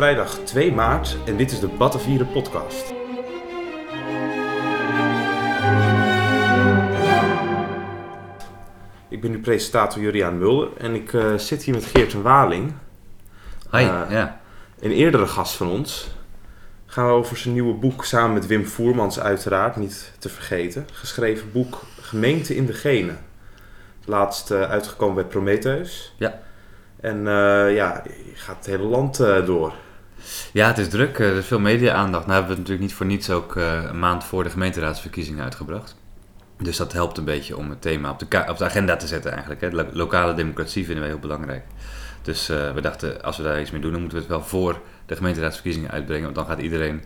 Vrijdag 2 maart en dit is de Battenvieren podcast. Ik ben nu presentator Juriaan Mulder en ik eh, zit hier met Geert en Waling. Hi, Eh, ja. Een eerdere gast van ons. Gaan we over zijn nieuwe boek samen met Wim Voermans uiteraard, niet te vergeten. Geschreven boek Gemeente in de Genen. Laatst eh, uitgekomen bij Prometheus. Ja. En ja, je gaat het hele land door. Ja, het is druk. eh, Er is veel media-aandacht. Nou hebben we het natuurlijk niet voor niets ook eh, een maand voor de gemeenteraadsverkiezingen uitgebracht. Dus dat helpt een beetje om het thema op de, op de agenda te zetten eigenlijk. Hè. Lo- Lokale democratie vinden wij heel belangrijk. Dus eh, we dachten, als we daar iets mee doen, dan moeten we het wel voor de gemeenteraadsverkiezingen uitbrengen. Want dan gaat iedereen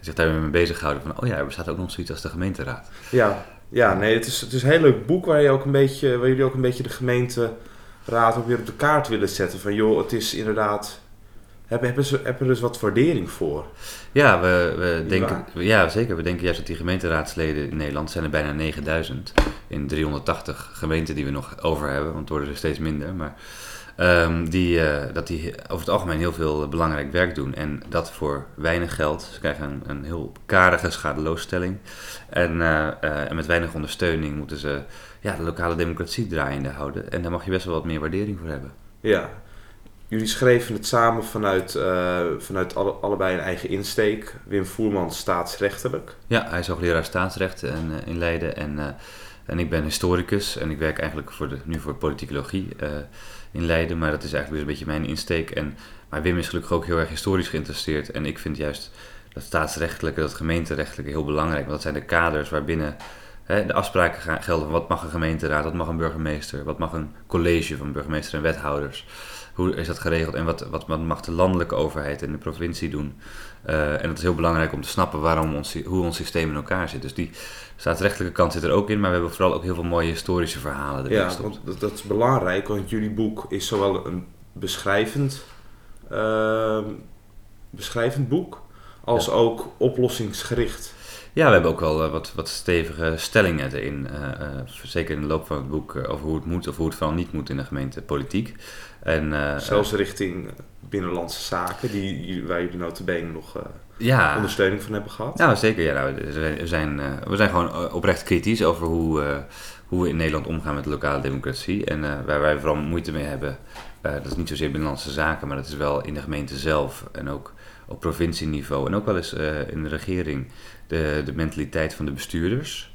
zich daar weer mee bezighouden van, oh ja, er bestaat ook nog zoiets als de gemeenteraad. Ja, ja nee, het is, het is een heel leuk boek waar, je ook een beetje, waar jullie ook een beetje de gemeenteraad ook weer op de kaart willen zetten. Van joh, het is inderdaad. Hebben, hebben ze hebben er dus wat waardering voor? Ja, we, we denken, ja, zeker. We denken juist dat die gemeenteraadsleden in Nederland zijn er bijna 9000 in 380 gemeenten die we nog over hebben, want het worden er steeds minder. Maar ehm, die, eh, dat die over het algemeen heel veel belangrijk werk doen en dat voor weinig geld. Ze krijgen een, een heel karige schadeloosstelling en, eh, eh, en met weinig ondersteuning moeten ze ja, de lokale democratie draaiende houden. En daar mag je best wel wat meer waardering voor hebben. Ja. Jullie schreven het samen vanuit, eh, vanuit alle, allebei een eigen insteek. Wim Voermans staatsrechtelijk. Ja, hij is hoogleraar staatsrecht in, eh, in Leiden en, eh, en ik ben historicus en ik werk eigenlijk voor de, nu voor politicologie in Leiden, maar dat is eigenlijk dus een beetje mijn insteek. En, maar Wim is gelukkig ook heel erg historisch geïnteresseerd en ik vind juist dat staatsrechtelijke, dat gemeenterechtelijke heel belangrijk, want dat zijn de kaders waarbinnen de afspraken gelden van wat mag een gemeenteraad, wat mag een burgemeester, wat mag een college van burgemeester en wethouders. Hoe is dat geregeld en wat, wat, wat mag de landelijke overheid en de provincie doen? Eh, en het is heel belangrijk om te snappen waarom ons, hoe ons systeem in elkaar zit. Dus die staatsrechtelijke kant zit er ook in, maar we hebben vooral ook heel veel mooie historische verhalen erin Ja, want dat, dat is belangrijk, want jullie boek is zowel een beschrijvend, ehm, beschrijvend boek, als ook oplossingsgericht. Ja, we hebben ook wel eh, wat, wat stevige stellingen erin. eh, zeker in de loop van het boek over hoe het moet of hoe het vooral niet moet in de gemeentepolitiek. En, eh, Zelfs richting binnenlandse zaken, die, jullie- waar jullie notabene nog eh, ja, ondersteuning van hebben gehad. Nou, zeker. Ja, nou, we, zijn, we, zijn, eh, we zijn gewoon eh, oprecht kritisch over hoe, eh, hoe we in Nederland omgaan met de lokale democratie. En eh, waar wij vooral moeite mee hebben, eh, dat is niet zozeer binnenlandse zaken, maar dat is wel in de gemeente zelf en ook op provincieniveau en ook wel eens eh, in de regering de, de mentaliteit van de bestuurders.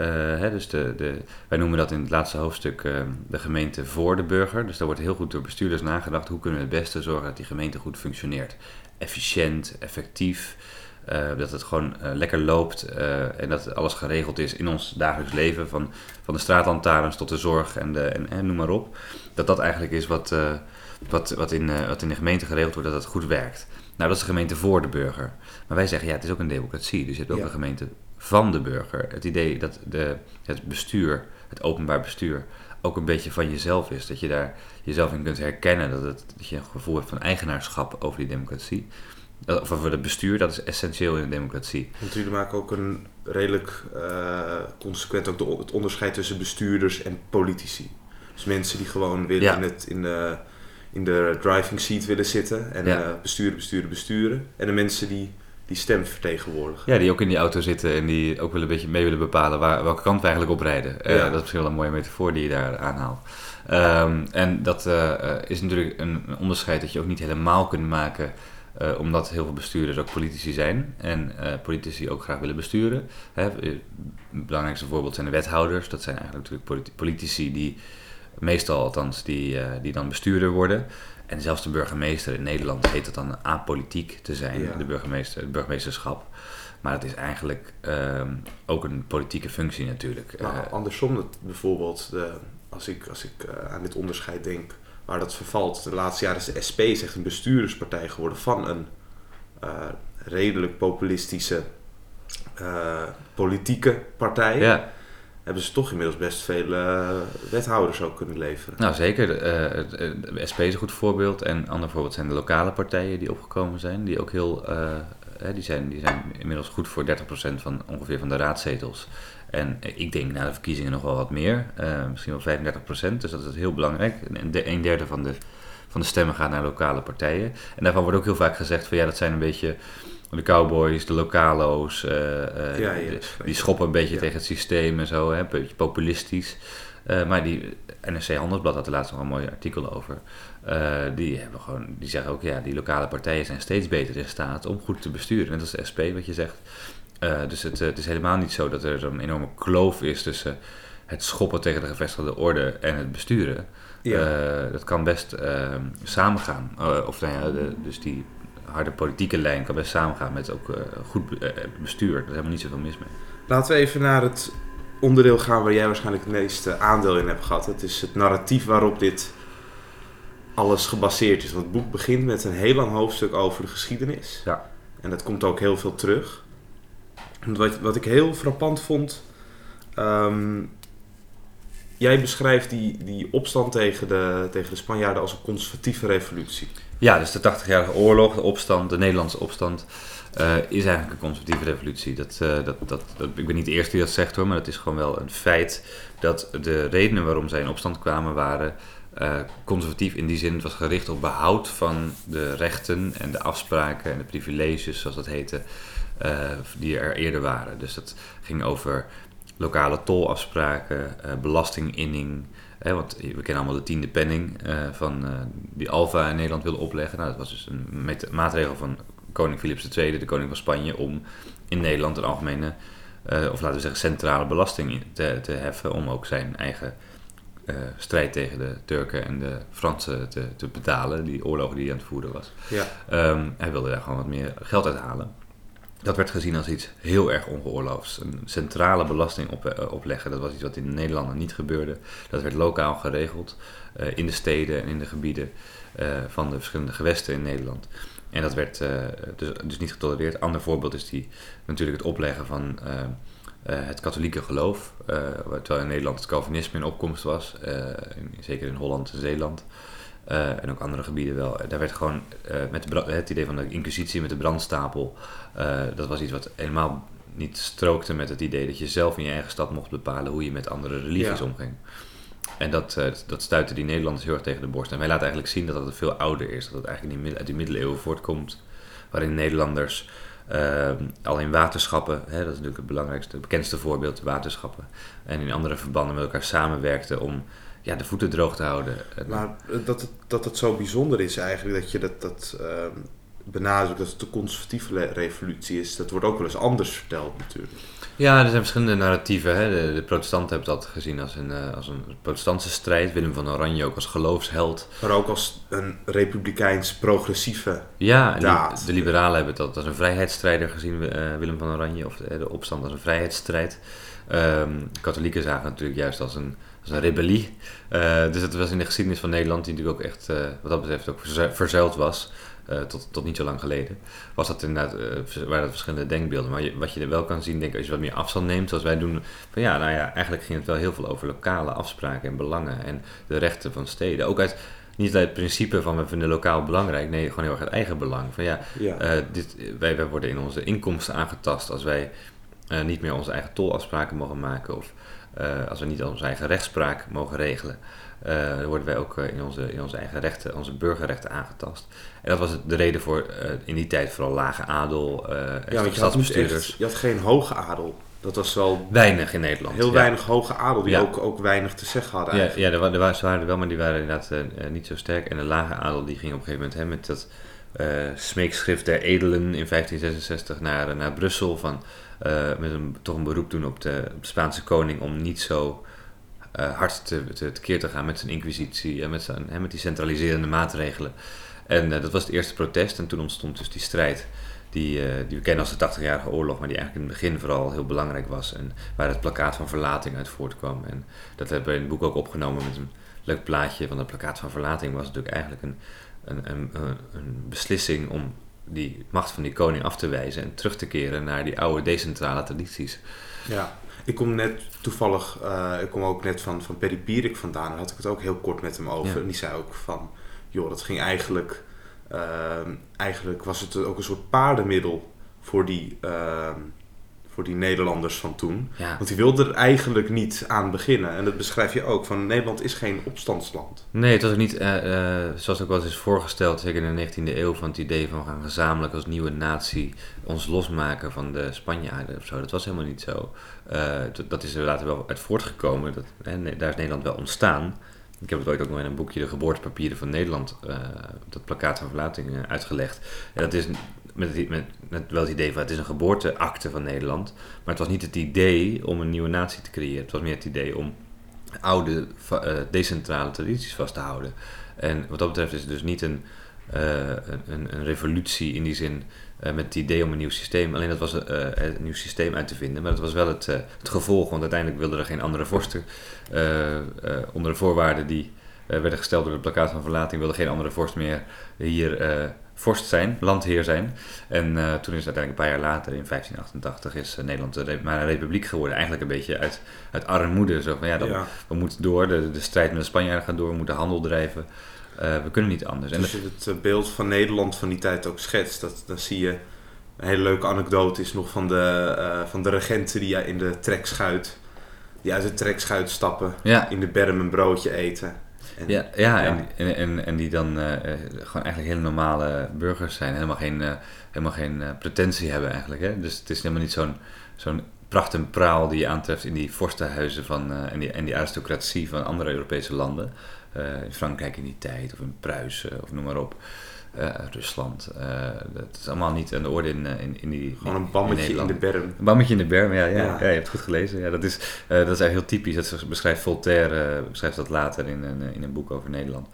Eh, hè, dus de, de, wij noemen dat in het laatste hoofdstuk eh, de gemeente voor de burger. Dus daar wordt heel goed door bestuurders nagedacht. Hoe kunnen we het beste zorgen dat die gemeente goed functioneert? Efficiënt, effectief. eh, dat het gewoon eh, lekker loopt en dat alles geregeld is in ons dagelijks leven. Van, van de straatlantaarns tot de zorg en, de, en, en noem maar op. Dat dat eigenlijk is wat, wat, wat, in, wat in de gemeente geregeld wordt, dat het goed werkt. Nou, dat is de gemeente voor de burger. Maar wij zeggen, ja, het is ook een democratie. Dus je hebt ook Ja. een gemeente van de burger. Het idee dat de, het bestuur, het openbaar bestuur, ook een beetje van jezelf is. Dat je daar jezelf in kunt herkennen. Dat, het, dat je een gevoel hebt van eigenaarschap over die democratie. Dat, of over het bestuur, dat is essentieel in een democratie. Want jullie maken ook een redelijk eh, consequent ook de, het onderscheid tussen bestuurders en politici. Dus mensen die gewoon willen Ja. in, het, in, de, in de driving seat willen zitten en Ja. eh, besturen, besturen, besturen. En de mensen die die stem vertegenwoordigen. Ja, die ook in die auto zitten en die ook wel een beetje mee willen bepalen waar, welke kant we eigenlijk op rijden. Eh, Ja. dat is misschien wel een mooie metafoor die je daar aanhaalt. Ehm, en dat eh, eh, is natuurlijk een, een onderscheid dat je ook niet helemaal kunt maken, omdat heel veel bestuurders ook politici zijn en politici ook graag willen besturen. Hè, het belangrijkste voorbeeld zijn de wethouders. Dat zijn eigenlijk natuurlijk politi- politici die meestal althans die, die dan bestuurder worden. En zelfs de burgemeester in Nederland heet het dan apolitiek te zijn, Ja. de burgemeester, het burgemeesterschap. Maar het is eigenlijk ehm, ook een politieke functie natuurlijk. Maar Eh, andersom, dat bijvoorbeeld, de, als ik, als ik eh, aan dit onderscheid denk, waar dat vervalt. De laatste jaren is de SP is echt een bestuurderspartij geworden van een eh, redelijk populistische eh, politieke partij. ja, Hebben ze toch inmiddels best veel eh, wethouders ook kunnen leveren. nou zeker. eh, eh, de SP is een goed voorbeeld. En een ander voorbeeld zijn de lokale partijen die opgekomen zijn. Die ook heel, die zijn, die zijn inmiddels goed voor 30% van ongeveer van de raadzetels. En ik denk na de verkiezingen nog wel wat meer, misschien wel 35%, dus dat is heel belangrijk. Een derde van de van de stemmen gaat naar lokale partijen. En daarvan wordt ook heel vaak gezegd van ja, dat zijn een beetje de cowboys, de lokalo's, eh, eh, Ja, ja, die- schoppen een beetje Ja. tegen het systeem en zo, hè, een beetje populistisch. Eh, maar die NRC Handelsblad had er laatst nog een mooi artikel over. Die, hebben gewoon, die zeggen ook, ja, die lokale partijen zijn steeds beter in staat om goed te besturen. Net als de SP, wat je zegt. Dus het, het is helemaal niet zo dat er een enorme kloof is tussen het schoppen tegen de gevestigde orde en het besturen. Dat kan best eh, samengaan. Of nou ja, de- dus die harde politieke lijn kan best samengaan met ook eh, goed eh, bestuur. Er is helemaal niet zoveel mis mee. Laten we even naar het onderdeel gaan waar jij waarschijnlijk het meeste aandeel in hebt gehad. Het is het narratief waarop dit alles gebaseerd is. Want het boek begint met een heel lang hoofdstuk over de geschiedenis. Ja. En dat komt ook heel veel terug. Want Wat, wat ik heel frappant vond. ehm, jij beschrijft die, die opstand tegen de, tegen de Spanjaarden als een conservatieve revolutie. Ja, dus de 80-jarige oorlog, de opstand, de Nederlandse opstand, eh, is eigenlijk een conservatieve revolutie. Dat, eh, dat, dat, dat, ik ben niet de eerste die dat zegt hoor, maar het is gewoon wel een feit dat de redenen waarom zij in opstand kwamen waren eh, conservatief in die zin. Het was gericht op behoud van de rechten en de afspraken en de privileges, zoals dat heette, die er eerder waren. Dus dat ging over lokale tolafspraken, belastinginning. Want we kennen allemaal de tiende penning eh, van, eh, die Alva in Nederland wilde opleggen. Nou, dat was dus een maatregel van koning Philips II, de koning van Spanje, om in Nederland een algemene, eh, of laten we zeggen centrale belasting in- te, te heffen. Om ook zijn eigen strijd tegen de Turken en de Fransen te, te betalen, die oorlogen die hij aan het voeren was. Ja. Ehm, hij wilde daar gewoon wat meer geld uit halen. Dat werd gezien als iets heel erg ongeoorloofds. Een centrale belasting op, eh, opleggen, dat was iets wat in Nederland niet gebeurde. Dat werd lokaal geregeld eh, in de steden en in de gebieden eh, van de verschillende gewesten in Nederland. En dat werd dus, dus niet getolereerd. Ander voorbeeld is die, natuurlijk het opleggen van het katholieke geloof. terwijl in Nederland het Calvinisme in opkomst was, in- zeker in Holland en Zeeland. en ook andere gebieden wel. Daar werd gewoon met het idee van de inquisitie met de brandstapel. Eh, dat was iets wat helemaal niet strookte met het idee dat je zelf in je eigen stad mocht bepalen hoe je met andere religies Ja. omging. En dat, eh, dat stuitte die Nederlanders heel erg tegen de borst. En wij laten eigenlijk zien dat het veel ouder is. Dat het eigenlijk uit die middeleeuwen voortkomt. Waarin Nederlanders eh, al in waterschappen, hè, dat is natuurlijk het belangrijkste, het bekendste voorbeeld, waterschappen. En in andere verbanden met elkaar samenwerkten om ja, de voeten droog te houden. En- Maar dat het, dat het zo bijzonder is eigenlijk dat je dat, dat ehm, benadrukt dat het een conservatieve revolutie is. Dat wordt ook wel eens anders verteld natuurlijk. Ja, er zijn verschillende narratieven. Hè. De, de protestanten hebben dat gezien als een, eh, als een protestantse strijd. Willem van Oranje ook als geloofsheld. Maar ook als een republikeins progressieve. Ja, en de liberalen hebben dat als een vrijheidsstrijder gezien, eh, Willem van Oranje, of de, de opstand als een vrijheidsstrijd. Ehm katholieken zagen het natuurlijk juist als een, als een rebellie. Eh, dus het was in de geschiedenis van Nederland, die natuurlijk ook echt, wat dat betreft, ook verzu- verzuild was, eh, tot, tot niet zo lang geleden, was dat inderdaad, vers- waren dat verschillende denkbeelden. Maar je- wat je er wel kan zien, denk ik, als je wat meer afstand neemt, zoals wij doen, van ja, nou ja, eigenlijk ging het wel heel veel over lokale afspraken en belangen en de rechten van steden. Ook uit, niet uit het principe van we vinden lokaal belangrijk, nee, gewoon heel erg uit eigen belang. Van ja, Ja. eh, dit, wij, wij worden in onze inkomsten aangetast als wij niet meer onze eigen tolafspraken mogen maken of als we niet onze eigen rechtspraak mogen regelen. Eh, dan worden wij ook eh, in, onze, in onze eigen rechten, onze burgerrechten aangetast. En dat was de reden voor eh, in die tijd vooral lage adel ja, je had, echt, je had geen hoge adel. Dat was wel Weinig in Nederland. heel ja. weinig hoge adel die Ja. ook, ook weinig te zeggen hadden Ja, eigenlijk. ja er, wa- er waren, er wel, maar die waren inderdaad niet zo sterk. En de lage adel die ging op een gegeven moment hè, met dat eh, smeekschrift der edelen in 1566 naar, naar Brussel. Van, met een, toch een beroep doen op de, op de Spaanse koning om niet zo eh, hard te, te, tekeer te gaan met zijn inquisitie en met, zijn, hè, met die centraliserende maatregelen. En eh, dat was het eerste protest en toen ontstond dus die strijd. Die, eh, die we kennen als de 80-jarige oorlog, maar die eigenlijk in het begin vooral heel belangrijk was. En waar het plakkaat van verlating uit voortkwam. En dat hebben we in het boek ook opgenomen met een leuk plaatje. Want het plakkaat van verlating was natuurlijk eigenlijk een, een, een- een beslissing om die macht van die koning af te wijzen. En terug te keren naar die oude decentrale tradities. Ja. Ik kom net toevallig, eh, ik kom ook net van, van Perry Pierik vandaan. Daar had ik het ook heel kort met hem over. Ja. En die zei ook van, joh, dat ging eigenlijk, ehm, eigenlijk was het ook een soort paardenmiddel voor die, ehm, voor die Nederlanders van toen. Ja. Want die wilden er eigenlijk niet aan beginnen. En dat beschrijf je ook, van Nederland is geen opstandsland. Nee, het was ook niet, eh, eh, zoals ook wel eens is voorgesteld, zeker in de 19e eeuw, van het idee van we gaan gezamenlijk als nieuwe natie ons losmaken van de Spanjaarden of zo. Dat was helemaal niet zo. Eh, dat- dat is er later wel uit voortgekomen. Dat, daar is Nederland wel ontstaan. Ik heb het ooit ook nog in een boekje, De Geboortepapieren van Nederland, dat plakkaat van verlating eh, uitgelegd. En dat is met, met, wel het idee van het is een geboorteakte van Nederland. Maar het was niet het idee om een nieuwe natie te creëren. Het was meer het idee om oude eh, decentrale tradities vast te houden. En wat dat betreft is het dus niet een, eh, een, een, revolutie in die zin eh, met het idee om een nieuw systeem. Alleen dat was een nieuw systeem uit te vinden. Maar dat was wel het, het gevolg, want uiteindelijk wilden er geen andere vorsten onder de voorwaarden die werden gesteld door het plakkaat van verlating, wilde geen andere vorst meer hier vorst zijn, landheer zijn. En eh, toen is uiteindelijk een paar jaar later, in 1588, is eh, Nederland maar een republiek geworden. Eigenlijk een beetje uit, uit armoede. Zo van, ja, dan, Ja. we moeten door, de, de strijd met de Spanjaarden gaat door, we moeten handel drijven. Eh, we kunnen niet anders. En Als je het beeld van Nederland van die tijd ook schetst, dat, dan zie je een hele leuke anekdote is nog van de, van de regenten die in de trekschuit, die uit de trekschuit stappen, ja, in de berm een broodje eten. Ja, ja, Ja. En, en, en, die dan eh, gewoon eigenlijk hele normale burgers zijn. Helemaal geen, eh, helemaal geen eh, pretentie hebben eigenlijk. Hè? Dus het is helemaal niet zo'n zo'n pracht en praal die je aantreft in die vorstenhuizen van, en, die, en die aristocratie van andere Europese landen. In Frankrijk in die tijd, of in Pruisen, of noem maar op. Eh, Rusland. Eh, dat is allemaal niet aan de orde in, eh, in, in die Gewoon een bammetje in, de berm. Een bammetje in de berm, ja, ja, Ja. ja. je hebt het goed gelezen. Ja, dat, is, dat is eigenlijk heel typisch. Dat beschrijft Voltaire, beschrijft dat later in een, in een boek over Nederland.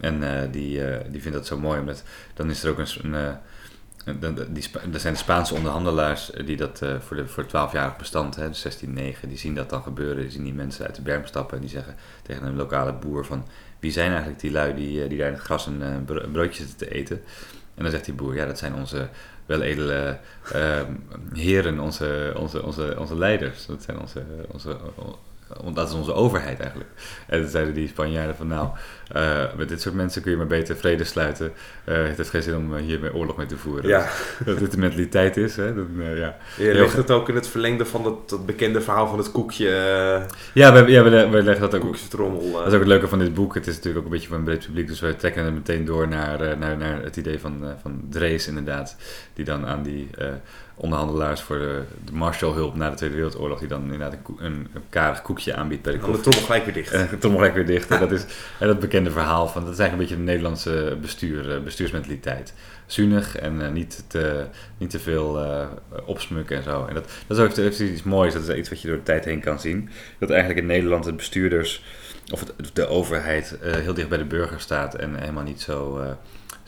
En die, die vindt dat zo mooi, omdat dan is er ook een... een die, Spa- er zijn de Spaanse onderhandelaars die dat voor, de, voor het 12-jarig bestand, hè, dus 16-9, die zien dat dan gebeuren. Die zien die mensen uit de berm stappen en die zeggen tegen een lokale boer van... Wie zijn eigenlijk die lui die, eh, die daar in het gras een, eh, een broodje zitten te eten? En dan zegt die boer, ja, dat zijn onze weledele ehm, heren, onze, onze, onze, onze leiders. Dat zijn onze, onze, o- dat is onze overheid eigenlijk. En toen zeiden die Spanjaarden van, nou, eh, met dit soort mensen kun je maar beter vrede sluiten. Eh, het heeft geen zin om eh, hiermee oorlog mee te voeren. Ja, Dat dit de mentaliteit is, hè. Dan, ja. je Heel legt goed. het ook in het verlengde van dat, dat bekende verhaal van het koekje, Ja, we, ja we, we leggen dat ook koekjestrommel. Dat is ook het leuke van dit boek. Het is natuurlijk ook een beetje voor een breed publiek. Dus we trekken het meteen door naar, naar, naar het idee van, van Drees inderdaad. Die dan aan die onderhandelaars voor de, de Marshallhulp na de Tweede Wereldoorlog... die dan inderdaad een, een, een karig koekje aanbiedt bij de koffie. trommel gelijk weer dicht. En nog lekker weer dicht. En dat is en dat bekende verhaal van... Dat is eigenlijk een beetje de Nederlandse bestuur, eh, bestuursmentaliteit. Zuinig en eh, niet, te, niet te veel eh, opsmukken en zo. En dat, dat is ook heeft iets moois. Dat is iets wat je door de tijd heen kan zien. Dat eigenlijk in Nederland de bestuurders... Of het, de overheid eh, heel dicht bij de burger staat. En helemaal niet zo...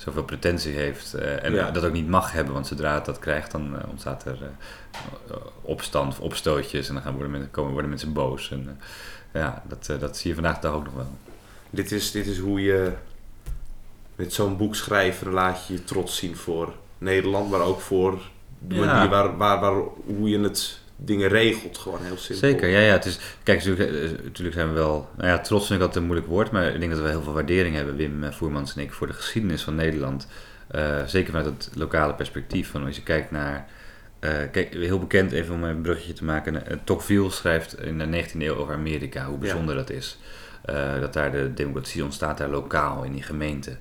zoveel pretentie heeft eh, en Ja. dat ook niet mag hebben, want zodra het dat krijgt, dan eh, ontstaat er eh, opstand of opstootjes en dan gaan worden, mensen, komen, worden mensen boos. En, ja, dat, dat zie je vandaag de dag ook nog wel. Dit is, dit is hoe je met zo'n boek schrijven laat je je trots zien voor Nederland, maar ook voor de Ja. manier waar, waar, waar, hoe je het dingen regelt. Gewoon heel simpel. Zeker, ja, ja. Het is, kijk, natuurlijk, eh, natuurlijk zijn we wel... Nou ja, trots vind ik altijd een moeilijk woord, maar ik denk dat we heel veel waardering hebben, Wim eh, Voermans en ik, voor de geschiedenis van Nederland. Eh, zeker vanuit het lokale perspectief. Van als je kijkt naar... eh, kijk, heel bekend, even om een bruggetje te maken. eh, Tocqueville schrijft in de 19e eeuw over Amerika, hoe bijzonder dat is. Eh, dat daar de democratie ontstaat, daar lokaal, in die gemeente.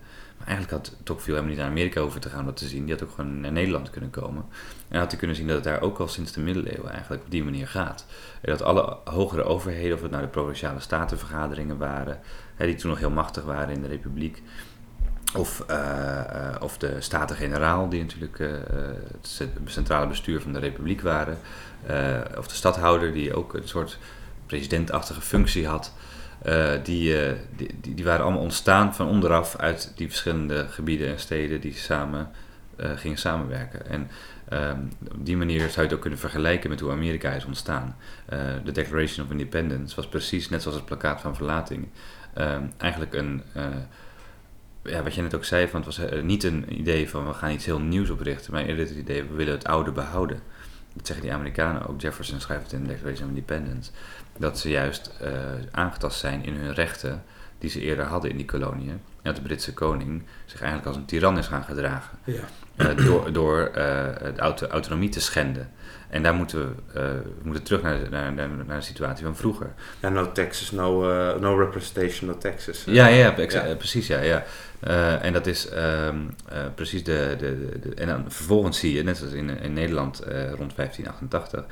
Eigenlijk had Tocqueville helemaal niet naar Amerika hoeven te gaan om dat te zien. Die had ook gewoon naar Nederland kunnen komen. En had hij kunnen zien dat het daar ook al sinds de middeleeuwen eigenlijk op die manier gaat. En dat alle hogere overheden, of het nou de provinciale statenvergaderingen waren, hè, die toen nog heel machtig waren in de republiek, of, eh, eh, of de Staten-Generaal, die natuurlijk eh, het cent- centrale bestuur van de republiek waren, of de stadhouder, die ook een soort presidentachtige functie had. Eh, die, eh, die, die, die waren allemaal ontstaan van onderaf uit die verschillende gebieden en steden die samen eh, gingen samenwerken. En ehm, op die manier zou je het ook kunnen vergelijken met hoe Amerika is ontstaan. De Declaration of Independence was precies net zoals het plakkaat van verlating. ehm, eigenlijk een, ja, wat je net ook zei, van het was niet een idee van we gaan iets heel nieuws oprichten, maar eerder het idee we willen het oude behouden. Dat zeggen die Amerikanen ook. Jefferson schrijft het in de Declaration of Independence. Dat ze juist eh, aangetast zijn in hun rechten die ze eerder hadden in die koloniën. Dat de Britse koning zich eigenlijk als een tiran is gaan gedragen. Ja. Uh, door door de auto autonomie te schenden. En daar moeten we, uh, we moeten terug naar, naar, naar, naar, de situatie van vroeger. Ja, no Texas, no, no representation, no Texas. Ja, ja, ja. precies. Ja, ja. Uh, en dat is um, uh, precies de, de, de, En dan vervolgens zie je, net zoals in, in Nederland rond 1588,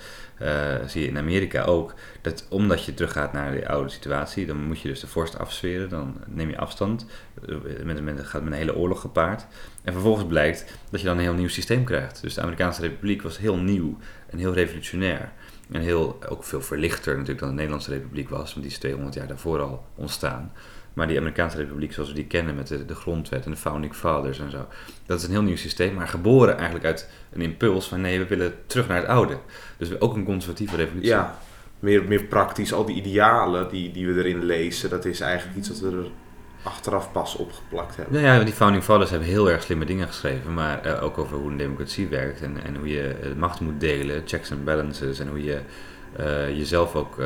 zie je in Amerika ook dat omdat je teruggaat naar die oude situatie, dan moet je dus de vorst afsferen, dan neem je afstand. Met, met, gaat met een hele oorlog gepaard. En vervolgens blijkt dat je dan een heel nieuw systeem krijgt. Dus de Amerikaanse Republiek was heel nieuw en heel revolutionair. En heel, ook veel verlichter natuurlijk dan de Nederlandse Republiek was, want die is 200 jaar daarvoor al ontstaan. Maar die Amerikaanse Republiek zoals we die kennen met de, grondwet en de founding fathers en zo. Dat is een heel nieuw systeem, maar geboren eigenlijk uit een impuls van nee, we willen terug naar het oude. Dus ook een conservatieve revolutie. Ja, meer, meer praktisch. Al die idealen die, die we erin lezen, dat is eigenlijk iets wat we er achteraf pas opgeplakt hebben. Nou ja, die founding fathers hebben heel erg slimme dingen geschreven, maar uh, ook over hoe een democratie werkt en, en hoe je de macht moet delen, checks and balances en hoe je uh, jezelf ook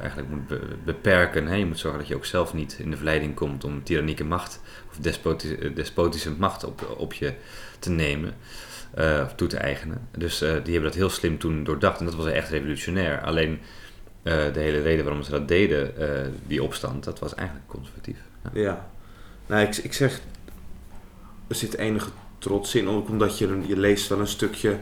eigenlijk moet be beperken. Hè? Je moet zorgen dat je ook zelf niet in de verleiding komt om tyrannieke macht of despotische, despotische macht op, op je te nemen of toe te eigenen. Dus die hebben dat heel slim toen doordacht en dat was echt revolutionair. Alleen de hele reden waarom ze dat deden, die opstand, dat was eigenlijk conservatief. Ja. Nou, ik, ik zeg, er zit enige trots in, ook omdat je, je leest wel een stukje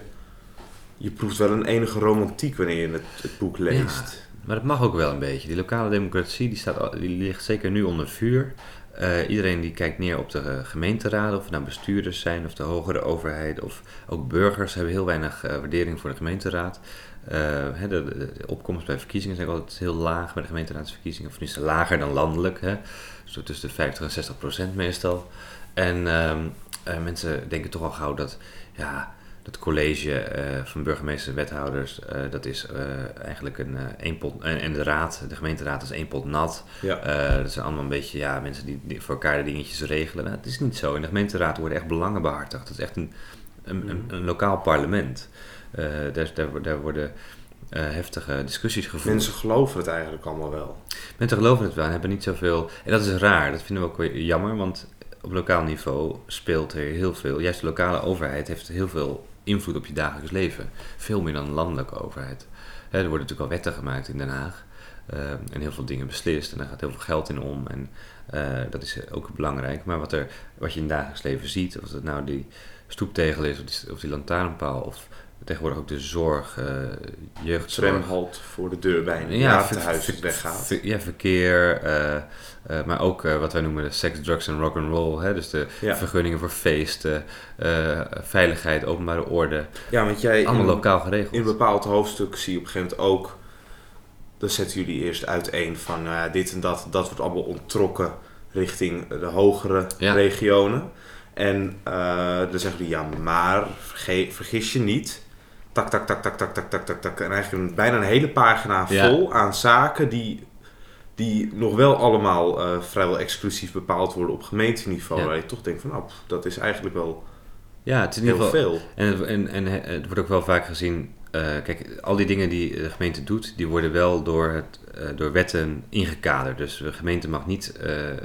je proeft wel een enige romantiek wanneer je het, het boek leest. maar dat mag ook wel een beetje. Die lokale democratie die staat, die ligt zeker nu onder vuur. Uh, iedereen die kijkt neer op de gemeenteraden, of het nou bestuurders zijn of de hogere overheid, of ook burgers hebben heel weinig uh, waardering voor de gemeenteraad. Hè, de, de, de, opkomst bij verkiezingen is eigenlijk altijd heel laag bij de gemeenteraadsverkiezingen, of tenminste lager dan landelijk, hè. Tussen de 50 en 60 procent meestal. En ehm, mensen denken toch al gauw dat, ja, het college uh, van burgemeester en wethouders, uh, dat is uh, eigenlijk een één pot. en de raad, de gemeenteraad is één pot nat. Ja. dat zijn allemaal een beetje ja, mensen die, die voor elkaar de dingetjes regelen. Nou, het is niet zo. In de gemeenteraad worden echt belangen behartigd. Het is echt een, een, een, een lokaal parlement. daar, daar, daar worden heftige discussies gevoerd. Mensen geloven het eigenlijk allemaal wel. Mensen geloven het wel en hebben niet zoveel. En dat is raar. Dat vinden we ook weer jammer, want op lokaal niveau speelt er heel veel. Juist de lokale overheid heeft heel veel invloed op je dagelijks leven. Veel meer dan een landelijke overheid. er worden natuurlijk al wetten gemaakt in Den Haag. Uh, en heel veel dingen beslist. En daar gaat heel veel geld in om. En uh, dat is ook belangrijk. Maar wat, er, wat je in het dagelijks leven ziet, of het nou die stoeptegel is, of die, of die lantaarnpaal, of tegenwoordig ook de zorg, uh, jeugdzorg. Tramhalt voor de deur bijna. Ja, huis weggaat. Ja, verkeer. Uh, maar ook uh, wat wij noemen de sex, drugs en rock and roll. Hè? Dus de ja. vergunningen voor feesten, veiligheid, openbare orde. Ja, want jij allemaal in, lokaal geregeld. In een bepaald hoofdstuk zie je op een gegeven moment ook. Dan zetten jullie eerst uiteen van dit en dat. Dat wordt allemaal onttrokken richting de hogere ja. regionen. En dan zeggen jullie ja, maar vergis je niet. Tak, tak, tak, tak, tak, tak, tak, tak, tak. En eigenlijk een, bijna een hele pagina vol aan zaken die die nog wel allemaal uh, vrijwel exclusief bepaald worden op gemeenteniveau. Ja. Waar je toch denkt van, nou, dat is eigenlijk wel ja, het is in heel ieder geval, veel. En, en, en het wordt ook wel vaak gezien, uh, kijk, al die dingen die de gemeente doet, die worden wel door, het, uh, door wetten ingekaderd. Dus de gemeente mag niet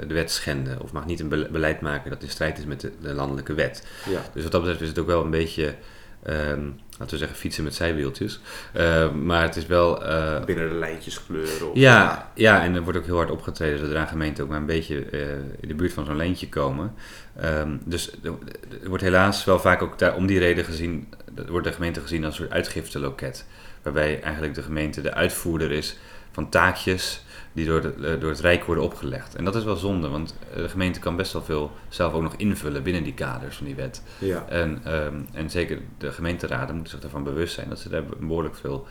de wet schenden of mag niet een beleid maken dat in strijd is met de, de landelijke wet. Ja. Dus wat dat betreft is het ook wel een beetje... Um, laten we zeggen, fietsen met zijwieltjes. Uh, maar het is wel... Uh, Binnen de lijntjes kleuren. Of ja, ja, ja, en er wordt ook heel hard opgetreden zodra gemeenten ook maar een beetje uh, in de buurt van zo'n lijntje komen. Um, dus er wordt helaas wel vaak ook daar, om die reden gezien, wordt de gemeente gezien als een soort uitgifteloket. Waarbij eigenlijk de gemeente de uitvoerder is van taakjes die door, de, door het Rijk worden opgelegd. En dat is wel zonde, want de gemeente kan best wel veel zelf ook nog invullen binnen die kaders van die wet. Ja. En, um, en zeker de gemeenteraden moeten zich ervan bewust zijn dat ze daar behoorlijk veel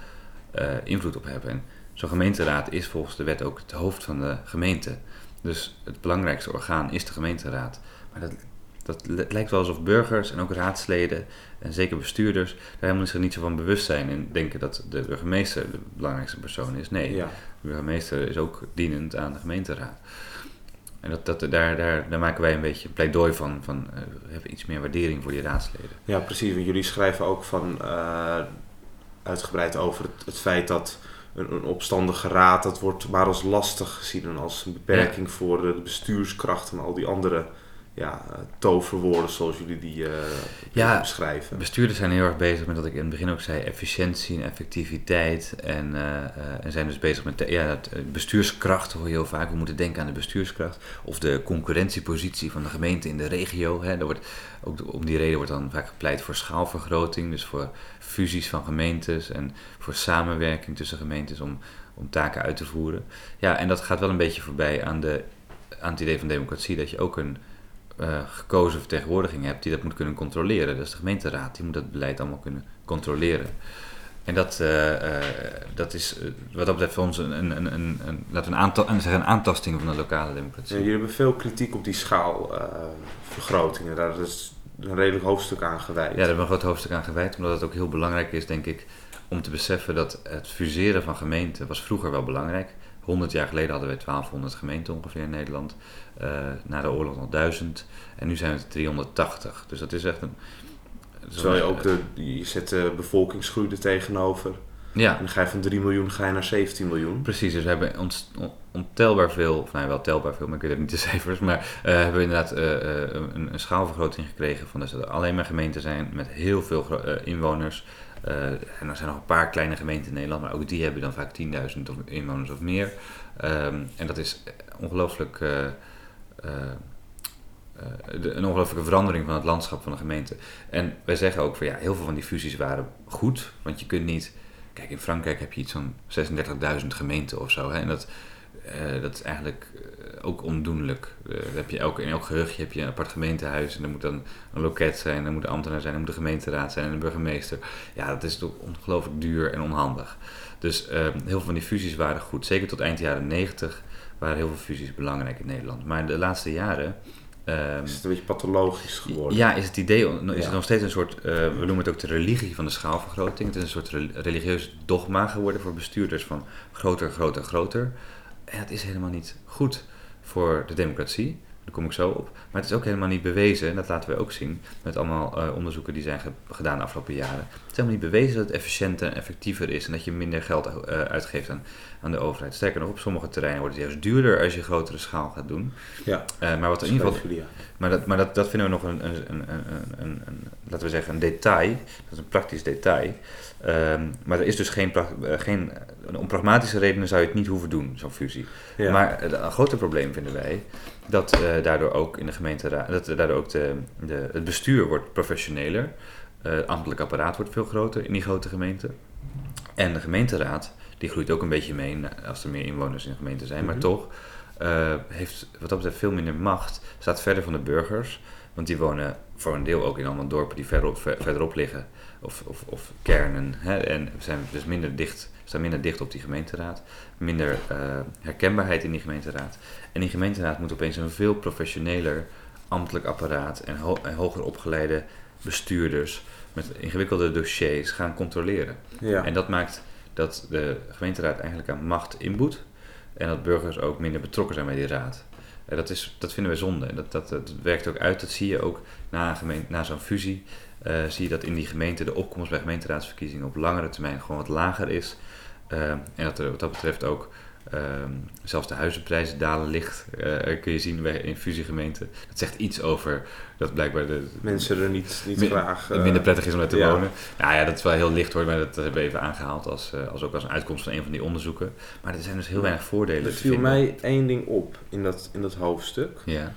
uh, invloed op hebben. En zo'n gemeenteraad is volgens de wet ook het hoofd van de gemeente. Dus het belangrijkste orgaan is de gemeenteraad. Maar dat, dat lijkt wel alsof burgers en ook raadsleden en zeker bestuurders daar helemaal zich niet zo van bewust zijn en denken dat de burgemeester de belangrijkste persoon is. Nee, ja. Burgemeester is ook dienend aan de gemeenteraad. En dat, dat, daar, daar, daar maken wij een beetje pleidooi van, van uh, we hebben iets meer waardering voor die raadsleden. Ja, precies. Want jullie schrijven ook van uh, uitgebreid over het, het feit dat een, een, opstandige raad, dat wordt maar als lastig gezien en als een beperking ja. voor de bestuurskracht en al die andere ja, toverwoorden zoals jullie die eh, Ja, beschrijven. Bestuurders zijn heel erg bezig met wat ik in het begin ook zei, efficiëntie en effectiviteit. En, eh, eh, en zijn dus bezig met de, ja, bestuurskracht, hoor je heel vaak. We moeten denken aan de bestuurskracht. Of de concurrentiepositie van de gemeente in de regio. Hè. Daar wordt, ook om die reden wordt dan vaak gepleit voor schaalvergroting. Dus voor fusies van gemeentes en voor samenwerking tussen gemeentes om, om taken uit te voeren. Ja, en dat gaat wel een beetje voorbij aan, de, aan het idee van democratie. Dat je ook een eh, gekozen vertegenwoordiging hebt die dat moet kunnen controleren. Dat is de gemeenteraad, die moet dat beleid allemaal kunnen controleren. En dat, eh, eh, dat is wat dat betreft voor ons een, een, een, een, laten we een, aantal, een aantasting van de lokale democratie. Ja, jullie hebben veel kritiek op die schaalvergrotingen. Daar is een redelijk hoofdstuk aan gewijd. Ja, daar hebben we een groot hoofdstuk aan gewijd, omdat het ook heel belangrijk is, denk ik, om te beseffen dat het fuseren van gemeenten was vroeger wel belangrijk. 100 jaar geleden hadden we 1200 gemeenten ongeveer in Nederland. Eh, na de oorlog nog 1000. En nu zijn het 380. Dus dat is echt een. Terwijl je ook de, je zet de bevolkingsgroei er tegenover. Ja, En dan ga je van 3 miljoen ga je naar 17 miljoen. Precies, dus we hebben ontelbaar veel, of nou ja, wel telbaar veel, maar ik weet ook niet de cijfers, maar eh, hebben we inderdaad eh, een, een schaalvergroting gekregen van dat er alleen maar gemeenten zijn met heel veel inwoners. Eh, en er zijn nog een paar kleine gemeenten in Nederland, maar ook die hebben dan vaak 10.000 of- inwoners of meer. Ehm, en dat is ongelooflijk. eh, eh, eh, de- een ongelooflijke verandering van het landschap van de gemeente. En wij zeggen ook van ja, heel veel van die fusies waren goed, want je kunt niet Kijk, in Frankrijk heb je iets van 36.000 gemeenten of zo. Hè? En dat, eh, dat is eigenlijk eh, ook ondoenlijk. Eh, heb je elke, in elk gehuchtje heb je een apart gemeentehuis. En er moet dan een loket zijn, er moet een ambtenaar zijn, er moet een gemeenteraad zijn en een burgemeester. Ja, dat is toch ongelooflijk duur en onhandig. Dus eh, heel veel van die fusies waren goed. Zeker tot eind jaren 90 waren heel veel fusies belangrijk in Nederland. Maar de laatste jaren... ehm, Is het een beetje pathologisch geworden? ja, is het idee, is Ja. het nog steeds een soort, we noemen het ook de religie van de schaalvergroting. Het is een soort re- religieus dogma geworden voor bestuurders van groter, groter, groter. En dat is helemaal niet goed voor de democratie. Daar kom ik zo op. Maar het is ook helemaal niet bewezen, en dat laten we ook zien met allemaal eh, onderzoeken die zijn ge- gedaan de afgelopen jaren. Het is helemaal niet bewezen dat het efficiënter en effectiever is en dat je minder geld eh, uitgeeft aan, aan de overheid. Sterker nog, op sommige terreinen wordt het juist duurder als je grotere schaal gaat doen. Ja, Eh, maar wat in ieder geval maar dat, maar dat, dat vinden we nog een, een, een, een, laten we zeggen, een detail. Dat is een praktisch detail. Ehm, maar er is dus geen, eh, geen, om pragmatische redenen zou je het niet hoeven doen, zo'n fusie. Ja. Maar het- een groter probleem vinden wij dat eh, daardoor ook in de gemeenteraad, dat eh, daardoor ook de, de, het bestuur wordt professioneler. Eh, het ambtelijk apparaat wordt veel groter in die grote gemeenten. En de gemeenteraad, die groeit ook een beetje mee als er meer inwoners in de gemeente zijn. Maar Mhm. toch eh, heeft wat dat betreft veel minder macht. Staat verder van de burgers. Want die wonen voor een deel ook in allemaal dorpen die verderop, ver- verderop liggen. Of, of, of kernen. Hè? En zijn dus minder dicht, staan minder dicht op die gemeenteraad. Minder eh, herkenbaarheid in die gemeenteraad. En die gemeenteraad moet opeens een veel professioneler ambtelijk apparaat en, ho- en hoger opgeleide bestuurders met ingewikkelde dossiers gaan controleren. ja. En dat maakt dat de gemeenteraad eigenlijk aan macht inboet en dat burgers ook minder betrokken zijn bij die raad. En dat, is, dat vinden we zonde. Dat, dat, dat werkt ook uit. Dat zie je ook na, na zo'n fusie. eh, zie je dat in die gemeente de opkomst bij gemeenteraadsverkiezingen op langere termijn gewoon wat lager is. Eh, en dat er wat dat betreft ook ehm, zelfs de huizenprijzen dalen licht. eh, kun je zien bij, in fusiegemeenten. Dat zegt iets over dat blijkbaar de, Mensen er niet, niet Min- graag... het eh, minder prettig is om daar te ja. wonen. Nou ja, dat is wel heel licht hoor, maar dat hebben we even aangehaald als, eh, als ook als een uitkomst van een van die onderzoeken. Maar er zijn dus heel weinig voordelen Er viel mij één ding op in dat, in dat hoofdstuk. Ja.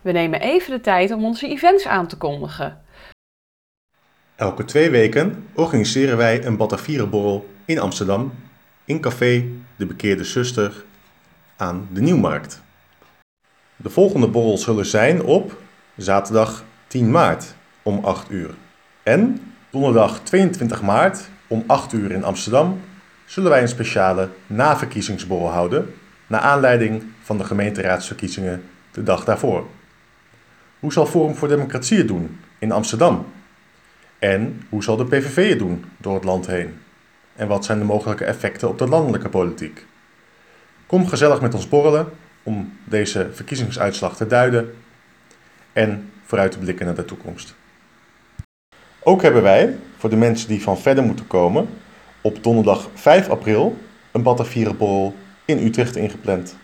We nemen even de tijd om onze events aan te kondigen. Elke twee weken organiseren wij een Batavierenborrel in Amsterdam in café De Bekeerde Zuster aan de Nieuwmarkt. De volgende borrels zullen zijn op zaterdag 10 maart om 8 uur. En donderdag 22 maart om 8 uur in Amsterdam zullen wij een speciale naverkiezingsborrel houden naar aanleiding van de gemeenteraadsverkiezingen de dag daarvoor. Hoe zal Forum voor Democratie het doen in Amsterdam? En hoe zal de PVV het doen door het land heen? En wat zijn de mogelijke effecten op de landelijke politiek? Kom gezellig met ons borrelen om deze verkiezingsuitslag te duiden en vooruit te blikken naar de toekomst. Ook hebben wij, voor de mensen die van verder moeten komen, op donderdag 5 april een Batavierenborrel in Utrecht ingepland.